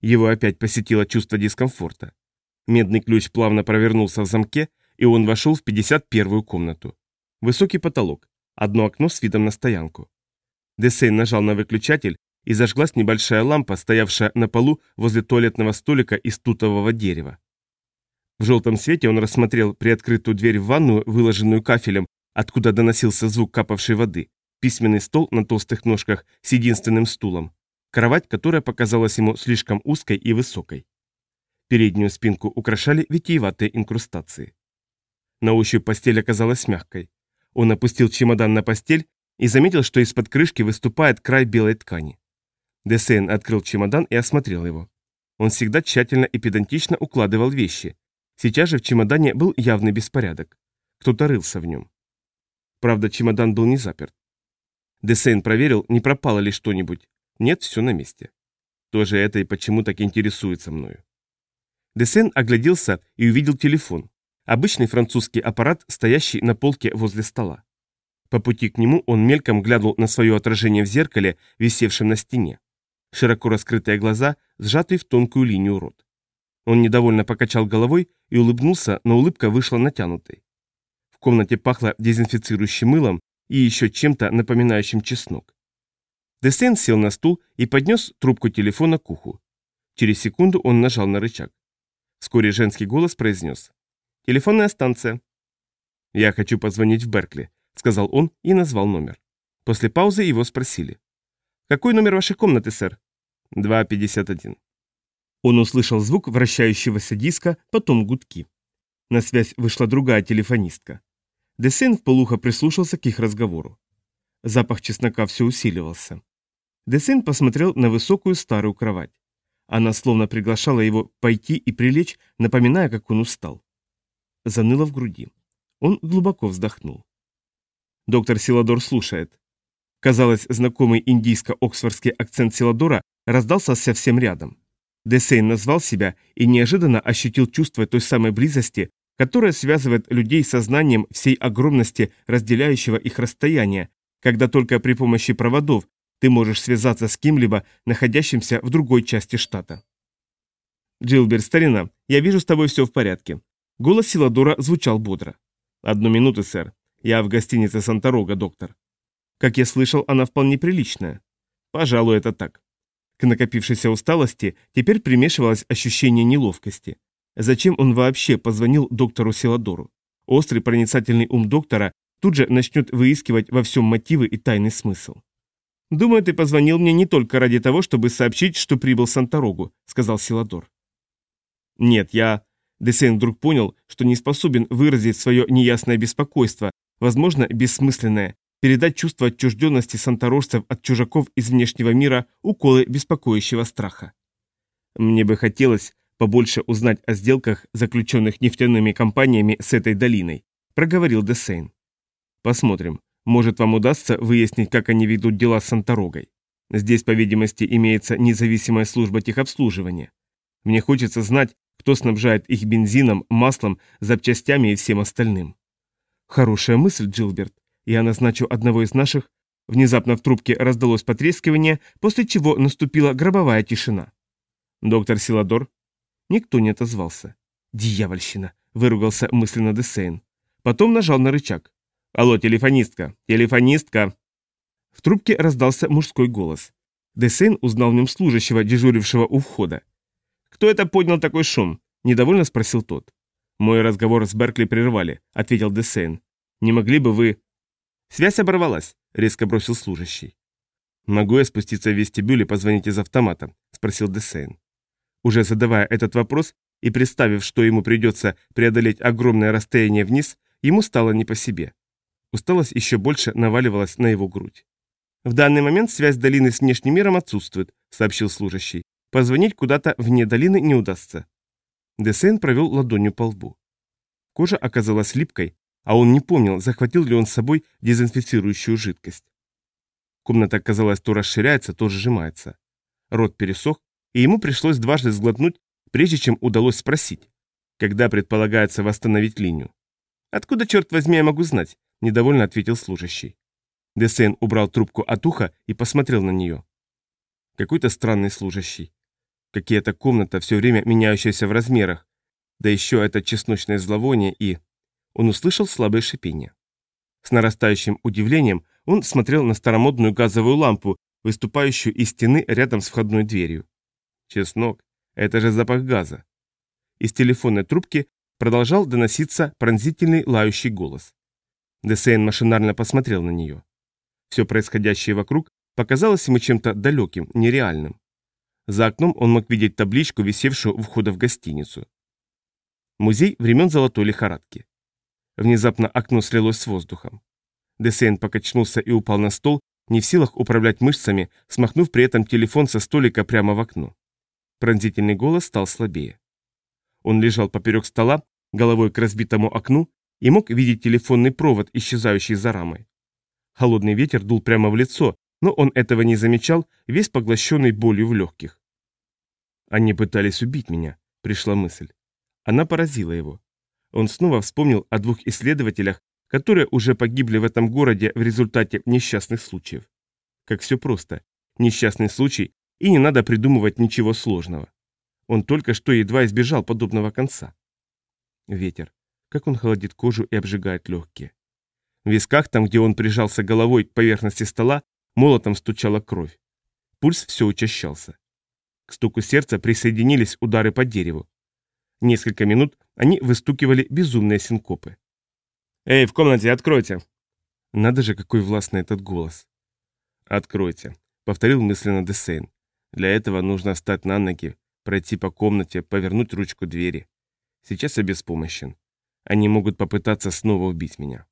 Его опять посетило чувство дискомфорта. Медный ключ плавно провернулся в замке, и он вошел в 51-ю комнату. Высокий потолок, одно окно с видом на стоянку. Десейн нажал на выключатель, и зажглась небольшая лампа, стоявшая на полу возле туалетного столика из тутового дерева. В желтом свете он рассмотрел приоткрытую дверь в ванную, выложенную кафелем, откуда доносился звук капавшей воды, письменный стол на толстых ножках с единственным стулом, кровать, которая показалась ему слишком узкой и высокой. Переднюю спинку украшали витиеватые инкрустации. На ощупь постель оказалась мягкой. Он опустил чемодан на постель и заметил, что из-под крышки выступает край белой ткани. Десейн открыл чемодан и осмотрел его. Он всегда тщательно и педантично укладывал вещи. Сейчас же в чемодане был явный беспорядок. Кто-то рылся в нем. Правда, чемодан был не заперт. Десейн проверил, не пропало ли что-нибудь. Нет, все на месте. Кто же это и почему так интересуется мною? Десен огляделся и увидел телефон. Обычный французский аппарат, стоящий на полке возле стола. По пути к нему он мельком глянул на свое отражение в зеркале, висевшем на стене. Широко раскрытые глаза, сжатый в тонкую линию рот. Он недовольно покачал головой и улыбнулся, но улыбка вышла натянутой. В комнате пахло дезинфицирующим мылом и еще чем-то напоминающим чеснок. Десен сел на стул и поднес трубку телефона к уху. Через секунду он нажал на рычаг. Вскоре женский голос произнес. «Телефонная станция». «Я хочу позвонить в Беркли», — сказал он и назвал номер. После паузы его спросили. «Какой номер вашей комнаты, сэр?» «251». Он услышал звук вращающегося диска, потом гудки. На связь вышла другая телефонистка. Десен вполуха прислушался к их разговору. Запах чеснока все усиливался. Десен посмотрел на высокую старую кровать. Она словно приглашала его пойти и прилечь, напоминая, как он устал. Заныло в груди. Он глубоко вздохнул. Доктор Силадор слушает. Казалось, знакомый индийско-оксфордский акцент Силадора раздался совсем рядом. Десейн назвал себя и неожиданно ощутил чувство той самой близости, которая связывает людей со знанием всей огромности разделяющего их расстояния, когда только при помощи проводов ты можешь связаться с кем-либо, находящимся в другой части штата. Джилберт, старина, я вижу, с тобой все в порядке. Голос Силадора звучал бодро. Одну минуту, сэр. Я в гостинице Санторога, доктор. Как я слышал, она вполне приличная. Пожалуй, это так. К накопившейся усталости теперь примешивалось ощущение неловкости. Зачем он вообще позвонил доктору Силадору? Острый проницательный ум доктора тут же начнет выискивать во всем мотивы и тайный смысл. «Думаю, ты позвонил мне не только ради того, чтобы сообщить, что прибыл Санторогу», — сказал Силадор. «Нет, я...» Десейн вдруг понял, что не способен выразить свое неясное беспокойство, возможно, бессмысленное, передать чувство отчужденности санторожцев от чужаков из внешнего мира уколы беспокоящего страха. «Мне бы хотелось побольше узнать о сделках, заключенных нефтяными компаниями с этой долиной», — проговорил Десейн. «Посмотрим. Может, вам удастся выяснить, как они ведут дела с Санторогой. Здесь, по видимости, имеется независимая служба техобслуживания. Мне хочется знать, кто снабжает их бензином, маслом, запчастями и всем остальным. Хорошая мысль, Джилберт. Я назначу одного из наших. Внезапно в трубке раздалось потрескивание, после чего наступила гробовая тишина. Доктор Силадор? Никто не отозвался. Дьявольщина, выругался мысленно Десейн. Потом нажал на рычаг. «Алло, телефонистка! Телефонистка!» В трубке раздался мужской голос. Десейн узнал в нем служащего, дежурившего у входа. «Кто это поднял такой шум?» – недовольно спросил тот. «Мой разговор с Беркли прервали», – ответил Десейн. «Не могли бы вы...» «Связь оборвалась», – резко бросил служащий. «Могу я спуститься в вестибюль и позвонить из автомата?» – спросил Десейн. Уже задавая этот вопрос и представив, что ему придется преодолеть огромное расстояние вниз, ему стало не по себе. Усталость еще больше наваливалась на его грудь. «В данный момент связь долины с внешним миром отсутствует», — сообщил служащий. «Позвонить куда-то вне долины не удастся». Десейн провел ладонью по лбу. Кожа оказалась липкой, а он не помнил, захватил ли он с собой дезинфицирующую жидкость. Комната, казалось, то расширяется, то сжимается. Рот пересох, и ему пришлось дважды сглотнуть, прежде чем удалось спросить, когда предполагается восстановить линию. «Откуда, черт возьми, я могу знать?» недовольно ответил служащий. Десейн убрал трубку от уха и посмотрел на нее. Какой-то странный служащий. Какие-то комната, все время меняющаяся в размерах. Да еще это чесночное зловоние и... Он услышал слабое шипение. С нарастающим удивлением он смотрел на старомодную газовую лампу, выступающую из стены рядом с входной дверью. Чеснок, это же запах газа. Из телефонной трубки продолжал доноситься пронзительный лающий голос. Десейн машинально посмотрел на нее. Все происходящее вокруг показалось ему чем-то далеким, нереальным. За окном он мог видеть табличку, висевшую у входа в гостиницу. Музей времен золотой лихорадки. Внезапно окно слилось с воздухом. Десейн покачнулся и упал на стол, не в силах управлять мышцами, смахнув при этом телефон со столика прямо в окно. Пронзительный голос стал слабее. Он лежал поперек стола, головой к разбитому окну, и мог видеть телефонный провод, исчезающий за рамой. Холодный ветер дул прямо в лицо, но он этого не замечал, весь поглощенный болью в легких. Они пытались убить меня, пришла мысль. Она поразила его. Он снова вспомнил о двух исследователях, которые уже погибли в этом городе в результате несчастных случаев. Как все просто. Несчастный случай, и не надо придумывать ничего сложного. Он только что едва избежал подобного конца. Ветер. Как он холодит кожу и обжигает легкие. В висках, там, где он прижался головой к поверхности стола, молотом стучала кровь. Пульс все учащался. К стуку сердца присоединились удары по дереву. Несколько минут они выстукивали безумные синкопы. «Эй, в комнате, откройте!» Надо же, какой властный этот голос. «Откройте», — повторил мысленно Десейн. «Для этого нужно встать на ноги, пройти по комнате, повернуть ручку двери. Сейчас я беспомощен. Они могут попытаться снова убить меня».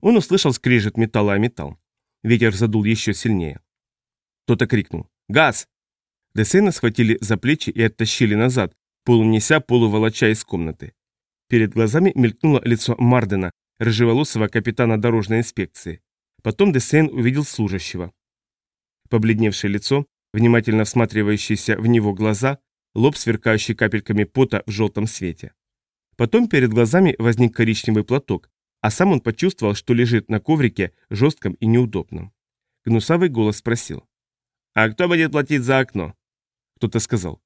Он услышал скрежет металла о металл. Ветер задул еще сильнее. Кто-то крикнул «Газ!». Десейна схватили за плечи и оттащили назад, полунеся, полуволоча из комнаты. Перед глазами мелькнуло лицо Мардена, рыжеволосого капитана дорожной инспекции. Потом Десейн увидел служащего. Побледневшее лицо, внимательно всматривающиеся в него глаза, лоб, сверкающий капельками пота в желтом свете. Потом перед глазами возник коричневый платок, а сам он почувствовал, что лежит на коврике, жестком и неудобном. Гнусавый голос спросил. «А кто будет платить за окно?» Кто-то сказал.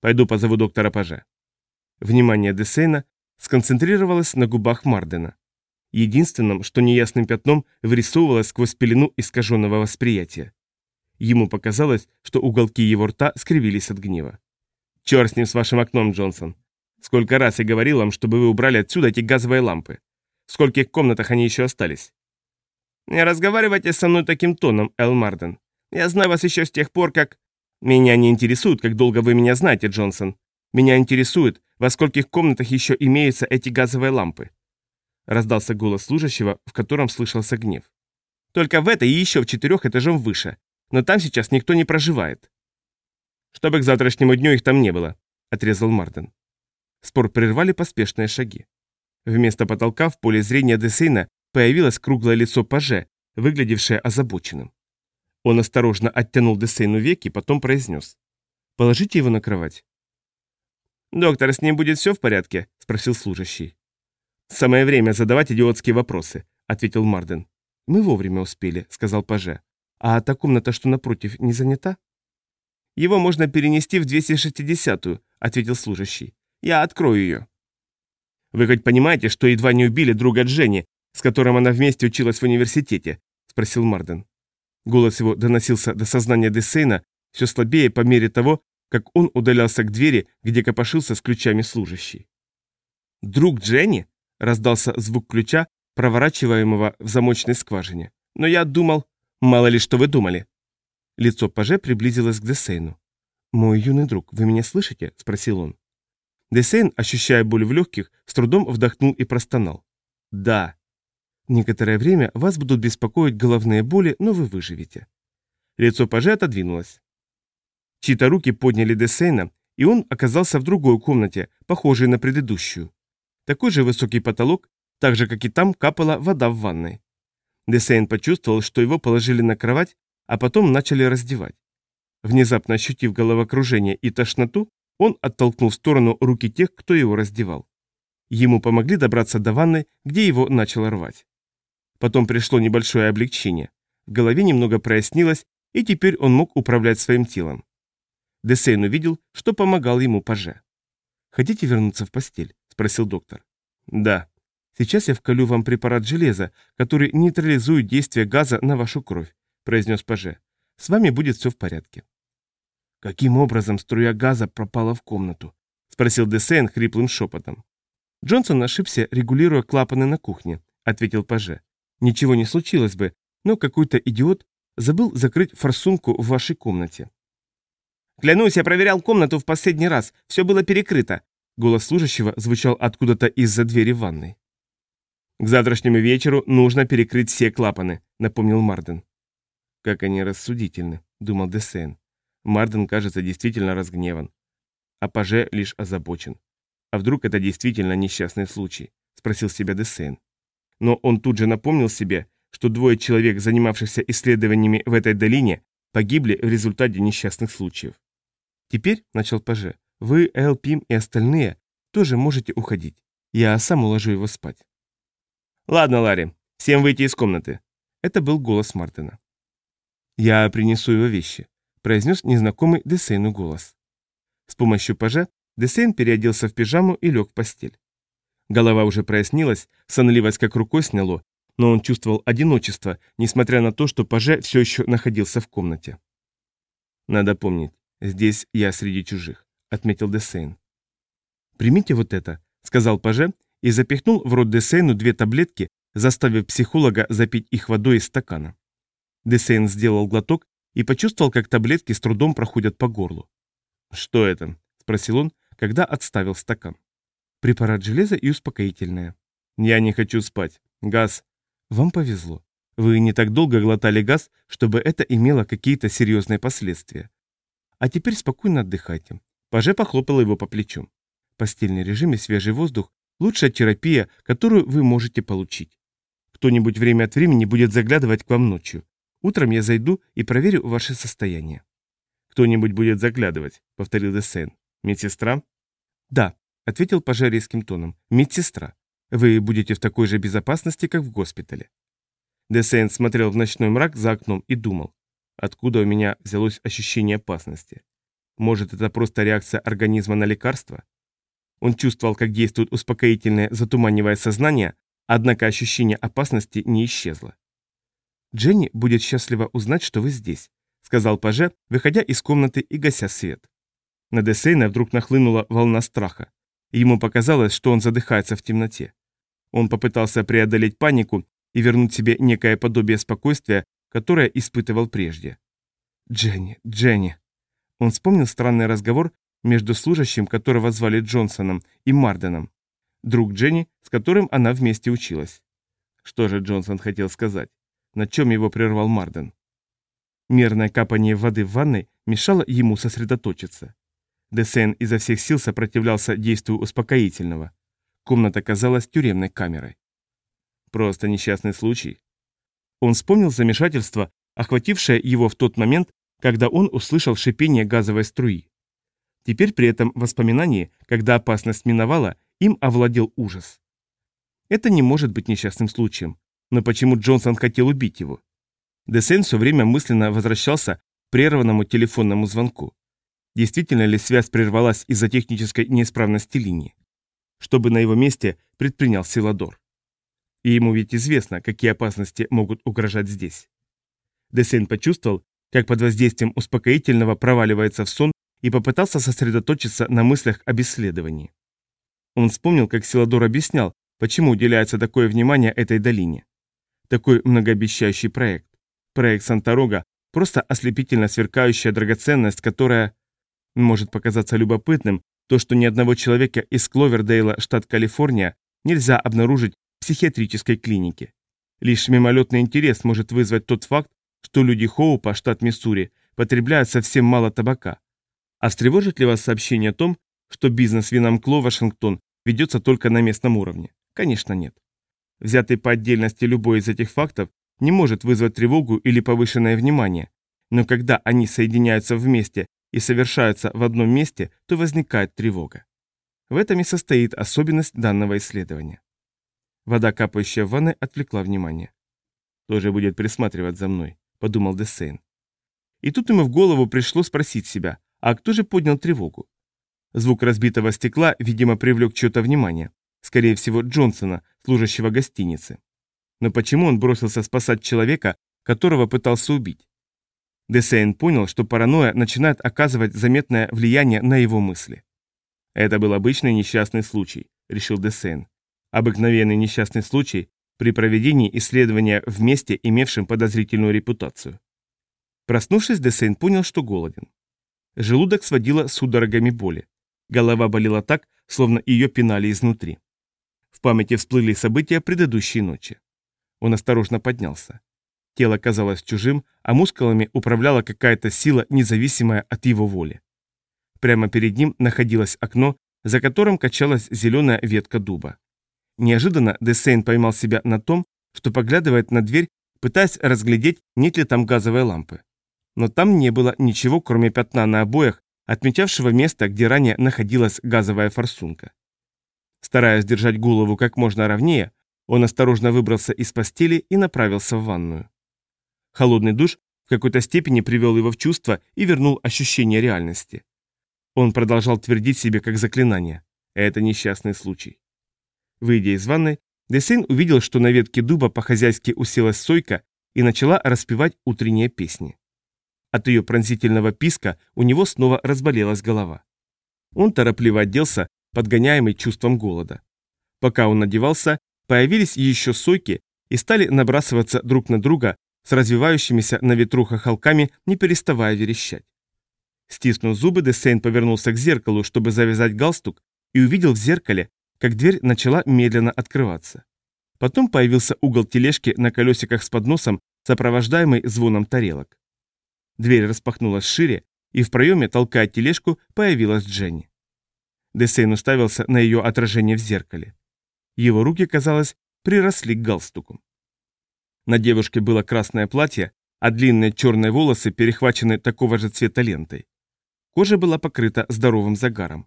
«Пойду позову доктора Паже». Внимание Десейна сконцентрировалось на губах Мардена. Единственным, что неясным пятном вырисовывалось сквозь пелену искаженного восприятия. Ему показалось, что уголки его рта скривились от гнева. «Черт с ним, с вашим окном, Джонсон! Сколько раз я говорил вам, чтобы вы убрали отсюда эти газовые лампы! В скольких комнатах они еще остались?» «Не разговаривайте со мной таким тоном, Эл Марден. Я знаю вас еще с тех пор, как...» «Меня не интересует, как долго вы меня знаете, Джонсон. Меня интересует, во скольких комнатах еще имеются эти газовые лампы?» Раздался голос служащего, в котором слышался гнев. «Только в этой и еще в четырех этажом выше. Но там сейчас никто не проживает». «Чтобы к завтрашнему дню их там не было», — отрезал Мартин. Спор прервали поспешные шаги. Вместо потолка в поле зрения Десейна появилось круглое лицо Паже, выглядевшее озабоченным. Он осторожно оттянул Десейну веки, потом произнес. «Положите его на кровать». «Доктор, с ним будет все в порядке?» – спросил служащий. «Самое время задавать идиотские вопросы», – ответил Марден. «Мы вовремя успели», – сказал Паже. «А та комната, что напротив, не занята?» «Его можно перенести в 260-ю», – ответил служащий. «Я открою ее». «Вы хоть понимаете, что едва не убили друга Дженни, с которым она вместе училась в университете?» – спросил Марден. Голос его доносился до сознания Десейна все слабее по мере того, как он удалялся к двери, где копошился с ключами служащий. «Друг Дженни?» – раздался звук ключа, проворачиваемого в замочной скважине. «Но я думал...» «Мало ли, что вы думали!» Лицо Паже приблизилось к Десейну. «Мой юный друг, вы меня слышите?» – спросил он. Десейн, ощущая боль в легких, с трудом вдохнул и простонал. «Да». «Некоторое время вас будут беспокоить головные боли, но вы выживете». Лицо Паже отодвинулось. Чьи-то руки подняли Десейна, и он оказался в другой комнате, похожей на предыдущую. Такой же высокий потолок, так же, как и там, капала вода в ванной. Десейн почувствовал, что его положили на кровать, а потом начали раздевать. Внезапно ощутив головокружение и тошноту, он оттолкнул в сторону руки тех, кто его раздевал. Ему помогли добраться до ванны, где его начало рвать. Потом пришло небольшое облегчение. В голове немного прояснилось, и теперь он мог управлять своим телом. Десейн увидел, что помогал ему паже. «Хотите вернуться в постель?» – спросил доктор. «Да. Сейчас я вколю вам препарат железа, который нейтрализует действие газа на вашу кровь», – произнес паже. «С вами будет все в порядке». «Каким образом струя газа пропала в комнату?» – спросил Десейн хриплым шепотом. «Джонсон ошибся, регулируя клапаны на кухне», – ответил паже. «Ничего не случилось бы, но какой-то идиот забыл закрыть форсунку в вашей комнате. «Клянусь, я проверял комнату в последний раз. Все было перекрыто». Голос служащего звучал откуда-то из-за двери ванной. «К завтрашнему вечеру нужно перекрыть все клапаны», — напомнил Марден. «Как они рассудительны», — думал Десен. Марден, кажется, действительно разгневан. А Паже лишь озабочен. А вдруг это действительно несчастный случай? Спросил себя Десен. Но он тут же напомнил себе, что двое человек, занимавшихся исследованиями в этой долине, погибли в результате несчастных случаев. «Теперь», — начал Паже, — «вы, Эл, Пим и остальные тоже можете уходить. Я сам уложу его спать».
«Ладно, Ларри, всем выйти из комнаты».
Это был голос Мартина. «Я принесу его вещи», — произнес незнакомый Десейну голос. С помощью Паже Десейн переоделся в пижаму и лег в постель. Голова уже прояснилась, сонливость как рукой сняло, но он чувствовал одиночество, несмотря на то, что Паже все еще находился в комнате. «Надо помнить, здесь я среди чужих», — отметил Десейн. «Примите вот это», — сказал Паже и запихнул в рот Десейну две таблетки, заставив психолога запить их водой из стакана. Десейн сделал глоток и почувствовал, как таблетки с трудом проходят по горлу. «Что это?» — спросил он, когда отставил стакан. «Препарат железа и успокоительное». «Я не хочу спать. Газ». «Вам повезло. Вы не так долго глотали газ, чтобы это имело какие-то серьезные последствия. А теперь спокойно отдыхайте». Паже похлопал его по плечу. Постельный режим и свежий воздух – лучшая терапия, которую вы можете получить. Кто-нибудь время от времени будет заглядывать к вам ночью. Утром я зайду и проверю ваше состояние.
«Кто-нибудь будет заглядывать», — повторил Десен. «Медсестра?»
«Да», — ответил пожарийским тоном. «Медсестра. Вы будете в такой же безопасности, как в госпитале».
Десен смотрел в ночной мрак за окном и думал, откуда у меня взялось ощущение опасности. Может, это просто реакция организма на лекарство? Он чувствовал, как действует успокоительное, затуманивая сознание, однако ощущение опасности не исчезло.
«Дженни будет счастлива узнать, что вы здесь», сказал Паже, выходя из комнаты и гася свет. На Десейна вдруг нахлынула волна страха. Ему показалось, что он задыхается в темноте. Он попытался преодолеть панику и вернуть себе некое подобие спокойствия, которое испытывал прежде. «Дженни, Дженни!» Он вспомнил странный разговор между служащим, которого звали Джонсоном, и Марденом. Друг Дженни, с которым она вместе училась. Что же Джонсон хотел сказать? На чем его прервал Марден? Мерное капание воды в ванной мешало ему сосредоточиться. Десен изо всех сил сопротивлялся действию успокоительного. Комната казалась тюремной камерой. Просто несчастный случай. Он вспомнил замешательство, охватившее его в тот момент, когда он услышал шипение газовой струи. Теперь при этом воспоминании, когда опасность миновала, им овладел ужас. Это не может быть несчастным случаем. Но почему Джонсон хотел убить его? Десен все время мысленно возвращался к прерванному телефонному звонку. Действительно ли связь прервалась из-за технической неисправности линии? Чтобы на его месте предпринял Силадор. И ему ведь известно, какие опасности могут угрожать здесь. Десен почувствовал, как под воздействием успокоительного проваливается в сон и попытался сосредоточиться на мыслях об исследовании. Он вспомнил, как Силадор объяснял, почему уделяется такое внимание этой долине. Такой многообещающий проект. Проект Санторога – просто ослепительно сверкающая драгоценность, которая может показаться любопытным, то, что ни одного человека из Кловердейла, штат Калифорния, нельзя обнаружить в психиатрической клинике. Лишь мимолетный интерес может вызвать тот факт, что люди Хоупа, штат Миссури, потребляют совсем мало табака. А встревожит ли вас сообщение о том, что бизнес вином Кло Вашингтон ведется только на местном уровне? Конечно, нет. Взятый по отдельности любой из этих фактов не может вызвать тревогу или повышенное внимание, но когда они соединяются вместе и совершаются в одном месте, то возникает тревога. В этом и состоит особенность данного исследования. Вода, капающая в ванной, отвлекла внимание. «Тоже будет присматривать за мной», — подумал Десейн. И тут ему в голову пришло спросить себя, а кто же поднял тревогу? Звук разбитого стекла, видимо, привлек чье-то внимание. Скорее всего, Джонсона, служащего гостиницы. Но почему он бросился спасать человека, которого пытался убить? Десейн понял, что паранойя начинает оказывать заметное влияние на его мысли. «Это был обычный несчастный случай», — решил Десейн. «Обыкновенный несчастный случай при проведении исследования в месте, имевшем подозрительную репутацию». Проснувшись, Десейн понял, что голоден. Желудок сводило судорогами боли. Голова болела так, словно ее пинали изнутри. В памяти всплыли события предыдущей ночи. Он осторожно поднялся. Тело казалось чужим, а мускулами управляла какая-то сила, независимая от его воли. Прямо перед ним находилось окно, за которым качалась зеленая ветка дуба. Неожиданно Десейн поймал себя на том, что поглядывает на дверь, пытаясь разглядеть, нет ли там газовой лампы. Но там не было ничего, кроме пятна на обоях, отмечавшего место, где ранее находилась газовая форсунка. Стараясь держать голову как можно ровнее, он осторожно выбрался из постели и направился в ванную. Холодный душ в какой-то степени привел его в чувство и вернул ощущение реальности. Он продолжал твердить себе как заклинание. Это несчастный случай. Выйдя из ванной, Десейн увидел, что на ветке дуба по-хозяйски уселась сойка и начала распевать утренние песни. От ее пронзительного писка у него снова разболелась голова. Он торопливо оделся, подгоняемый чувством голода. Пока он надевался, появились еще сойки и стали набрасываться друг на друга с развивающимися на ветру хохолками, не переставая верещать. Стиснув зубы, Десейн повернулся к зеркалу, чтобы завязать галстук, и увидел в зеркале, как дверь начала медленно открываться. Потом появился угол тележки на колесиках с подносом, сопровождаемый звоном тарелок. Дверь распахнулась шире, и в проеме, толкая тележку, появилась Дженни. Десейн уставился на ее отражение в зеркале. Его руки, казалось, приросли к галстуку. На девушке было красное платье, а длинные черные волосы перехвачены такого же цвета лентой. Кожа была покрыта здоровым загаром.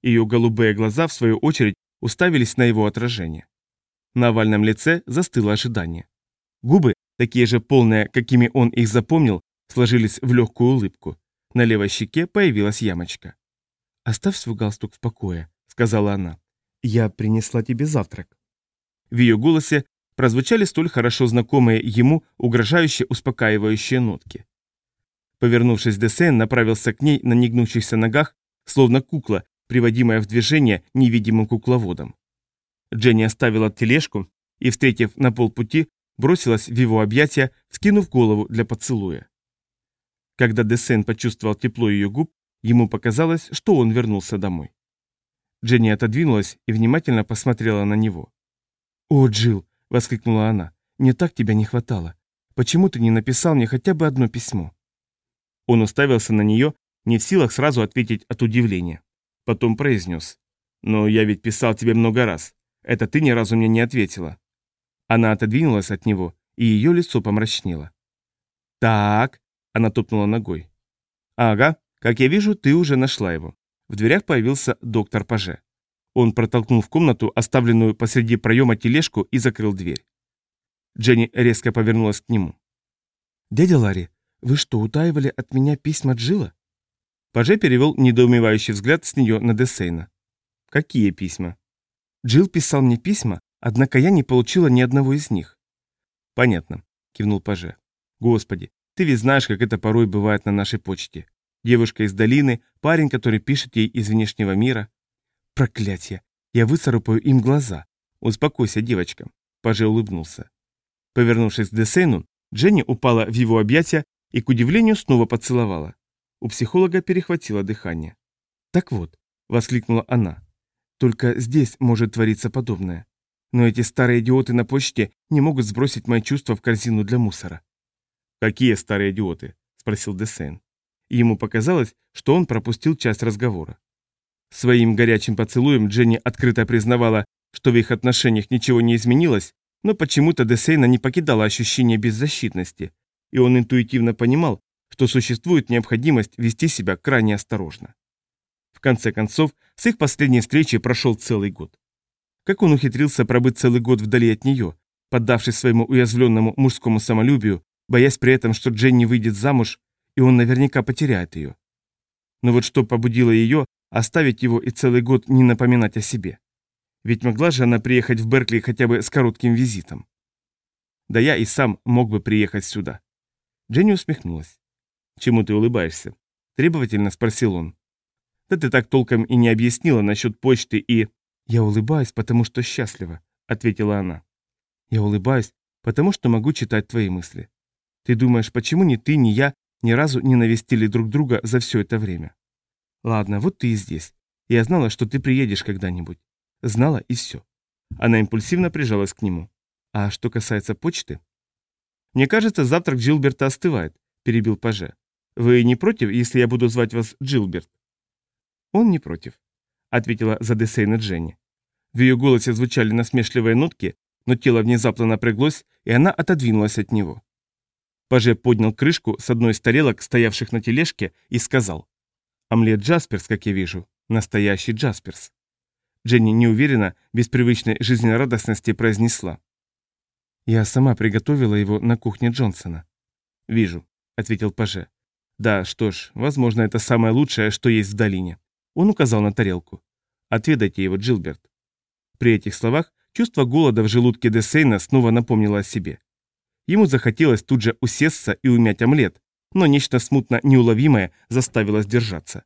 Ее голубые глаза, в свою очередь, уставились на его отражение. На овальном лице застыло ожидание. Губы, такие же полные, какими он их запомнил, сложились в легкую улыбку. На левой щеке появилась ямочка. «Оставь свой галстук в покое», — сказала она. «Я принесла тебе завтрак». В ее голосе прозвучали столь хорошо знакомые ему угрожающие успокаивающие нотки. Повернувшись, Десен направился к ней на негнущихся ногах, словно кукла, приводимая в движение невидимым кукловодом. Дженни оставила тележку и, встретив на полпути, бросилась в его объятия, скинув голову для поцелуя. Когда Десен почувствовал тепло ее губ, ему показалось, что он вернулся домой. Дженни отодвинулась и внимательно посмотрела на него. «О, Джилл!» — воскликнула она. «Мне так тебя не хватало. Почему ты не написал мне хотя бы одно письмо?» Он уставился на нее, не в силах сразу ответить от удивления. Потом произнес. «Но я ведь писал тебе много раз. Это ты ни разу мне не ответила». Она отодвинулась от него, и ее лицо помрачнело. «Так», — она топнула ногой. «Ага, как я вижу, ты уже нашла его». В дверях появился доктор Паже. Он протолкнул в комнату оставленную посреди проема тележку и закрыл дверь. Дженни резко повернулась к нему. «Дядя Ларри, вы что, утаивали от меня письма Джилла?» Паже перевел недоумевающий взгляд с нее на Десейна. «Какие письма?» «Джилл писал мне письма, однако я не получила ни одного из них». «Понятно», — кивнул Паже. «Господи, ты ведь знаешь, как это порой бывает на нашей почте. Девушка из долины, парень, который пишет ей из внешнего мира. Проклятье! Я выцарапаю им глаза. Успокойся, девочка». Паже улыбнулся. Повернувшись к Десейну, Дженни упала в его объятия и, к удивлению, снова поцеловала. У психолога перехватило дыхание. «Так вот», — воскликнула она, — «только здесь может твориться подобное. Но эти старые идиоты на почте не могут сбросить мои чувства в корзину для мусора». «Какие старые идиоты?» — спросил Десейн. Ему показалось, что он пропустил часть разговора. Своим горячим поцелуем Дженни открыто признавала, что в их отношениях ничего не изменилось, но почему-то Десейна не покидало ощущение беззащитности, и он интуитивно понимал, что существует необходимость вести себя крайне осторожно. В конце концов, с их последней встречи прошел целый год. Как он ухитрился пробыть целый год вдали от нее, поддавшись своему уязвленному мужскому самолюбию, боясь при этом, что Дженни выйдет замуж, и он наверняка потеряет ее. Но вот что побудило ее оставить его и целый год не напоминать о себе? Ведь могла же она приехать в Беркли хотя бы с коротким визитом. Да я и сам мог бы приехать сюда. Дженни усмехнулась. «Чему ты улыбаешься?» – требовательно спросил он. «Да ты так толком и не объяснила насчет почты и...» «Я улыбаюсь, потому что счастлива», – ответила она. «Я улыбаюсь, потому что могу читать твои мысли. Ты думаешь, почему ни ты, ни я ни разу не навестили друг друга за все это время? Ладно, вот ты и здесь. Я знала, что ты приедешь когда-нибудь. Знала и все». Она импульсивно прижалась к нему. «А что касается почты?» «Мне кажется, завтрак Джилберта остывает», – перебил Паже. Вы не против, если я буду звать вас Джилберт?» «Он не против», — ответила за Дженни. В ее голосе звучали насмешливые нотки, но тело внезапно напряглось, и она отодвинулась от него. Паже поднял крышку с одной из тарелок, стоявших на тележке, и сказал. Омлет Джасперс, как я вижу. Настоящий Джасперс. Дженни неуверенно, без привычной жизнерадостности произнесла. Я сама приготовила его на кухне Джонсона. Вижу, ответил Паже. Да, что ж, возможно, это самое лучшее, что есть в долине. Он указал на тарелку. Отведайте его, Джилберт. При этих словах чувство голода в желудке Десейна снова напомнило о себе. Ему захотелось тут же усесться и умять омлет, но нечто смутно неуловимое заставило сдержаться.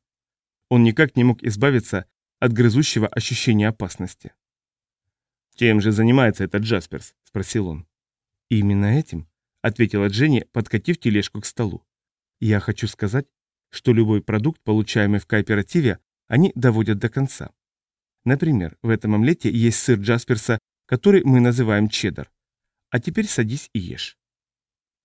Он никак не мог избавиться от грызущего ощущения опасности.
«Чем же занимается этот Джасперс?» – спросил он.
«Именно этим», – ответила Дженни, подкатив тележку к столу. «Я хочу сказать, что любой продукт, получаемый в кооперативе, они доводят до конца. Например, в этом омлете есть сыр Джасперса, который мы называем чеддер. А теперь садись и ешь».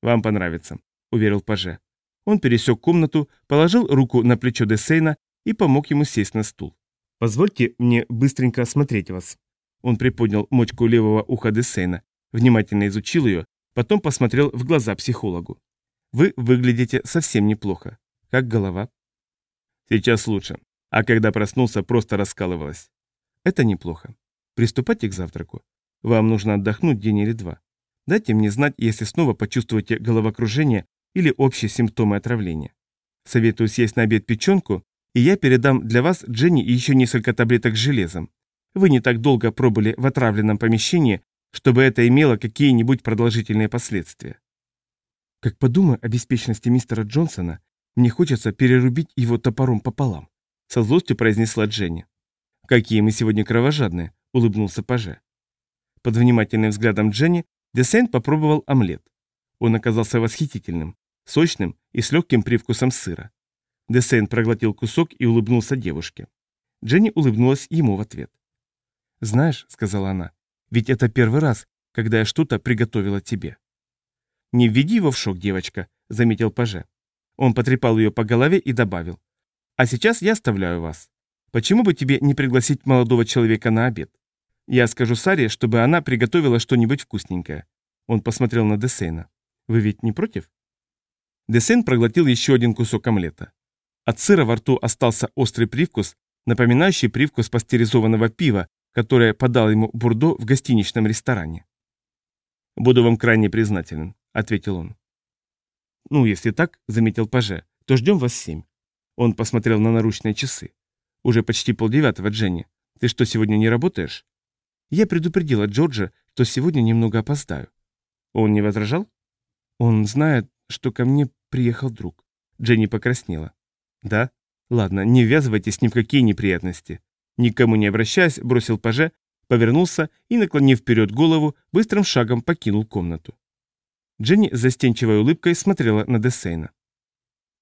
«Вам понравится», – уверил Паже.
Он пересек комнату, положил руку на плечо Десейна и помог ему сесть на стул. «Позвольте мне быстренько осмотреть вас». Он приподнял мочку левого уха Десейна, внимательно изучил ее, потом посмотрел в глаза психологу. «Вы выглядите совсем неплохо. Как голова?»
«Сейчас лучше. А когда проснулся, просто раскалывалась».
«Это неплохо. Приступайте к завтраку. Вам нужно отдохнуть день или два. Дайте мне знать, если снова почувствуете головокружение или общие симптомы отравления. Советую съесть на обед печенку, и я передам для вас, Дженни, еще несколько таблеток с железом. Вы не так долго пробыли в отравленном помещении, чтобы это имело какие-нибудь продолжительные последствия. Как подумаю о беспечности мистера Джонсона, мне хочется перерубить его топором пополам, со злостью произнесла Дженни. Какие мы сегодня кровожадные, улыбнулся Паже. Под внимательным взглядом Дженни Десейн попробовал омлет. Он оказался восхитительным сочным и с легким привкусом сыра. Десейн проглотил кусок и улыбнулся девушке. Дженни улыбнулась ему в ответ. «Знаешь», — сказала она, — «ведь это первый раз, когда я что-то приготовила тебе». «Не введи его в шок, девочка», — заметил Паже. Он потрепал ее по голове и добавил. «А сейчас я оставляю вас. Почему бы тебе не пригласить молодого человека на обед? Я скажу Саре, чтобы она приготовила что-нибудь вкусненькое». Он посмотрел на Десейна. «Вы ведь не против?» Десен проглотил еще один кусок омлета. От сыра во рту остался острый привкус, напоминающий привкус пастеризованного пива, которое подал ему Бурдо в гостиничном ресторане.
«Буду вам крайне признателен», — ответил он.
«Ну, если так», — заметил Паже, — «то ждем вас семь». Он посмотрел на наручные часы. «Уже почти полдевятого, Дженни. Ты что, сегодня не работаешь?» Я предупредила Джорджа, что сегодня немного опоздаю.
Он не возражал?
Он знает, что ко мне приехал друг. Дженни покраснела. Да? Ладно, не ввязывайтесь ни в какие неприятности. Никому не обращаясь, бросил паже, повернулся и, наклонив вперед голову, быстрым шагом покинул комнату. Дженни с застенчивой улыбкой смотрела на Десейна.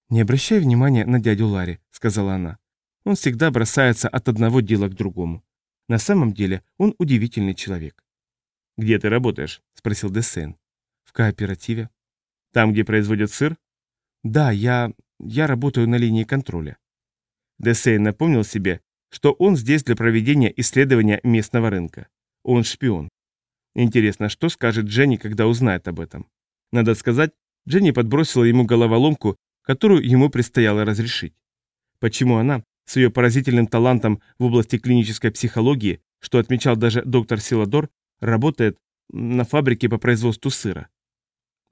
«Не обращай внимания на дядю Ларри», — сказала она. «Он всегда бросается от одного дела к другому. На самом деле он удивительный человек».
«Где ты работаешь?» — спросил Десейн.
«В кооперативе».
Там, где производят сыр?
Да, я... я работаю на линии контроля.
Десей напомнил себе, что он здесь для проведения исследования местного рынка. Он шпион. Интересно, что скажет Дженни, когда узнает об этом? Надо сказать, Дженни подбросила ему головоломку, которую ему предстояло разрешить. Почему она, с ее поразительным талантом в области клинической психологии, что отмечал даже доктор Силадор, работает на фабрике по производству сыра?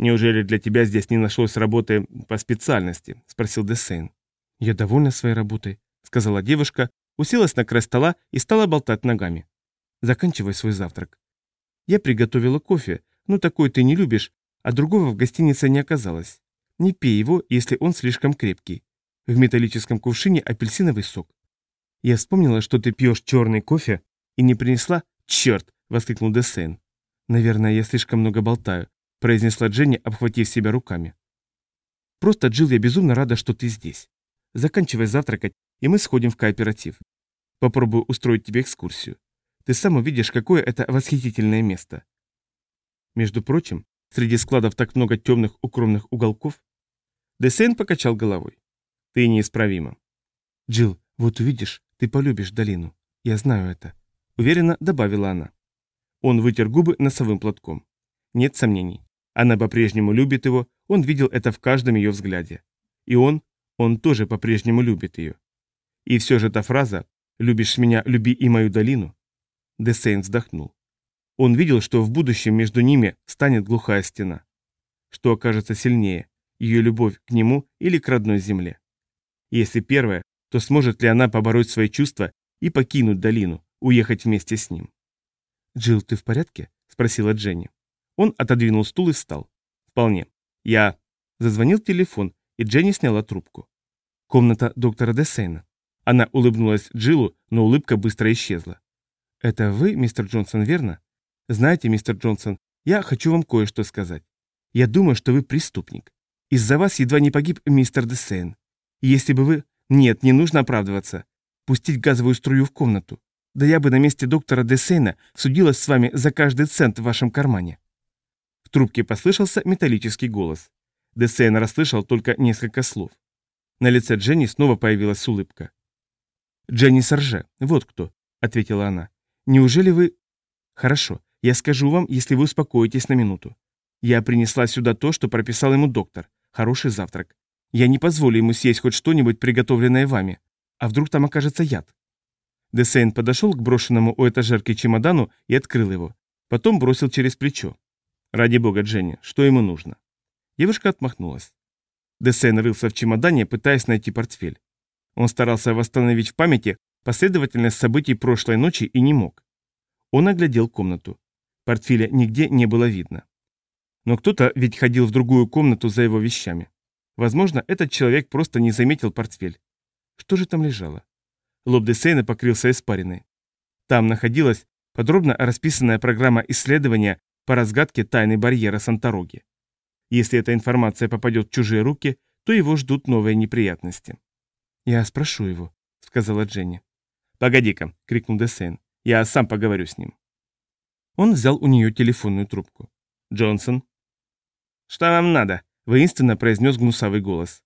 «Неужели для тебя здесь не нашлось работы по специальности?» – спросил Десейн.
«Я довольна своей работой», – сказала девушка, уселась на край стола и стала болтать ногами. «Заканчивай свой завтрак. Я приготовила кофе, но такой ты не любишь, а другого в гостинице не оказалось. Не пей его, если он слишком крепкий. В металлическом кувшине апельсиновый сок. Я вспомнила, что ты пьешь черный кофе и не принесла... Черт! — воскликнул Десейн. Наверное, я слишком много болтаю произнесла Дженни, обхватив себя руками. «Просто, Джилл, я безумно рада, что ты здесь. Заканчивай завтракать, и мы сходим в кооператив. Попробую устроить тебе экскурсию. Ты сам увидишь, какое это восхитительное место. Между прочим, среди складов так много темных укромных уголков. Десейн покачал головой. Ты неисправима. Джилл, вот увидишь, ты полюбишь долину. Я знаю это. Уверенно добавила она. Он вытер губы носовым платком. Нет сомнений. Она по-прежнему любит его, он видел это в каждом ее взгляде. И он, он тоже по-прежнему любит ее.
И все же эта фраза «любишь меня, люби и мою долину» Десейн вздохнул. Он видел, что в будущем между ними станет глухая стена. Что окажется сильнее, ее любовь к нему или к родной земле. Если первое, то сможет ли она побороть свои чувства и покинуть долину, уехать вместе с ним?
«Джилл, ты в порядке?» – спросила Дженни.
Он отодвинул стул и встал. «Вполне. Я...» Зазвонил телефон, и Дженни сняла трубку.
«Комната доктора Десейна».
Она улыбнулась Джилу, но улыбка быстро исчезла.
«Это вы, мистер Джонсон, верно? Знаете, мистер Джонсон, я хочу вам кое-что сказать. Я думаю, что вы преступник. Из-за вас едва не погиб мистер Десейн. Если бы вы... Нет, не нужно оправдываться. Пустить газовую струю в комнату. Да я бы на месте доктора Десейна судилась с вами за каждый цент в вашем кармане.
Трубке послышался металлический голос. Десейн расслышал только несколько слов. На лице Дженни снова появилась улыбка.
«Дженни Сарже, вот кто», — ответила она. «Неужели вы...» «Хорошо, я скажу вам, если вы успокоитесь на минуту. Я принесла сюда то, что прописал ему доктор. Хороший завтрак. Я не позволю ему съесть хоть что-нибудь, приготовленное вами. А вдруг там окажется яд?» Десейн подошел к брошенному у этажерки чемодану и открыл его. Потом бросил через плечо. «Ради бога, Дженни, что ему нужно?» Девушка отмахнулась. Десейн рылся в чемодане, пытаясь найти портфель. Он старался восстановить в памяти последовательность событий прошлой ночи и не мог. Он оглядел комнату. Портфеля нигде не было видно. Но кто-то ведь ходил в другую комнату за его вещами. Возможно, этот человек просто не заметил портфель. Что же там лежало? Лоб Десейна покрылся испариной. Там находилась подробно расписанная программа исследования по разгадке тайны барьера Сантороги. Если эта информация попадет в чужие руки, то его ждут новые неприятности. «Я спрошу его», — сказала Дженни.
«Погоди-ка», — крикнул Десейн. «Я сам поговорю с ним».
Он взял у нее телефонную трубку.
«Джонсон?»
«Что вам надо?» — воинственно произнес гнусавый голос.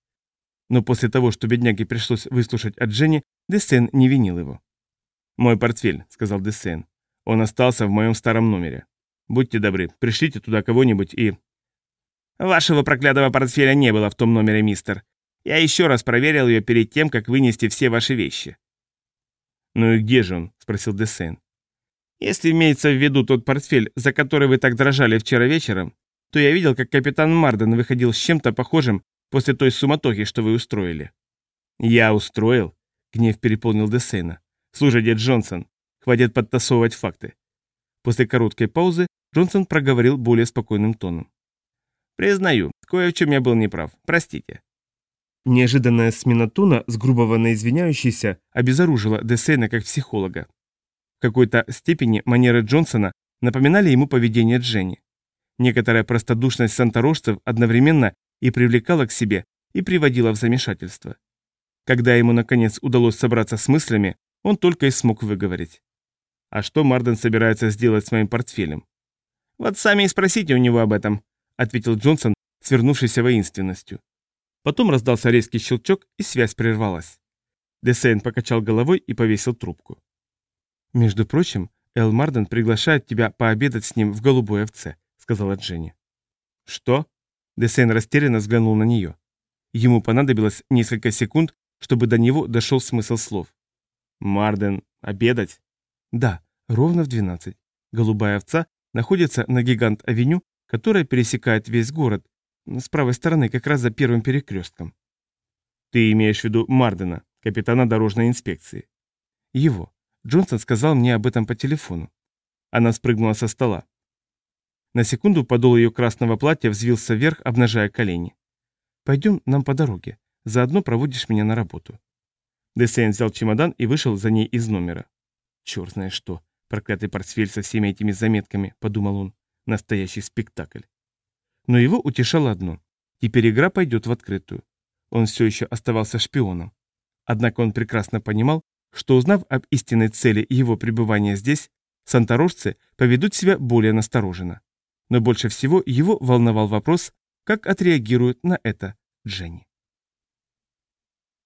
Но после того, что бедняге пришлось выслушать от Дженни, Десейн не винил его.
«Мой портфель», — сказал Десейн. «Он остался в моем старом номере. Будьте добры, пришлите туда кого-нибудь и...»
«Вашего проклятого портфеля не было в том номере, мистер. Я еще раз проверил ее перед тем, как вынести все ваши вещи».
«Ну и где же он?» — спросил Десейн.
«Если имеется в виду тот портфель, за который вы так дрожали вчера вечером, то я видел, как капитан Марден выходил с чем-то похожим после той суматохи, что вы устроили».
«Я устроил?» — гнев переполнил Десейна. «Слушай, дед Джонсон, хватит подтасовывать факты». После короткой паузы Джонсон проговорил более спокойным тоном.
Признаю, кое в чем я был неправ. Простите.
Неожиданная смена тона с грубого на извиняющийся обезоружила Десейна как психолога. В какой-то степени манеры Джонсона напоминали ему поведение Дженни. Некоторая простодушность санторожцев одновременно и привлекала к себе, и приводила в замешательство. Когда ему, наконец, удалось собраться с мыслями, он только и смог выговорить. А что Марден собирается сделать с моим портфелем?
Вот сами и спросите у него об этом, — ответил Джонсон, свернувшийся воинственностью.
Потом раздался резкий щелчок, и связь прервалась. Десейн покачал головой и повесил трубку. «Между прочим, Эл Марден приглашает тебя пообедать с ним в голубой овце», — сказала Дженни.
«Что?»
Десейн растерянно взглянул на нее. Ему понадобилось несколько секунд, чтобы до него дошел смысл слов.
«Марден, обедать?»
«Да, ровно в двенадцать. Голубая овца находится на Гигант-авеню которая пересекает весь город, с правой стороны, как раз за первым перекрестком.
Ты имеешь в виду Мардена, капитана дорожной инспекции?
Его. Джонсон сказал мне об этом по телефону.
Она спрыгнула со стола.
На секунду подол ее красного платья взвился вверх, обнажая колени. «Пойдем нам по дороге. Заодно проводишь меня на работу».
Десейн взял чемодан и вышел за ней из номера.
«Черт знает что, проклятый портфель со всеми этими заметками», — подумал он. Настоящий спектакль. Но его утешало одно. Теперь игра пойдет в открытую. Он все еще оставался шпионом. Однако он прекрасно понимал, что узнав об истинной цели его пребывания здесь, санторожцы поведут себя более настороженно. Но больше всего его волновал вопрос, как отреагирует на это Дженни.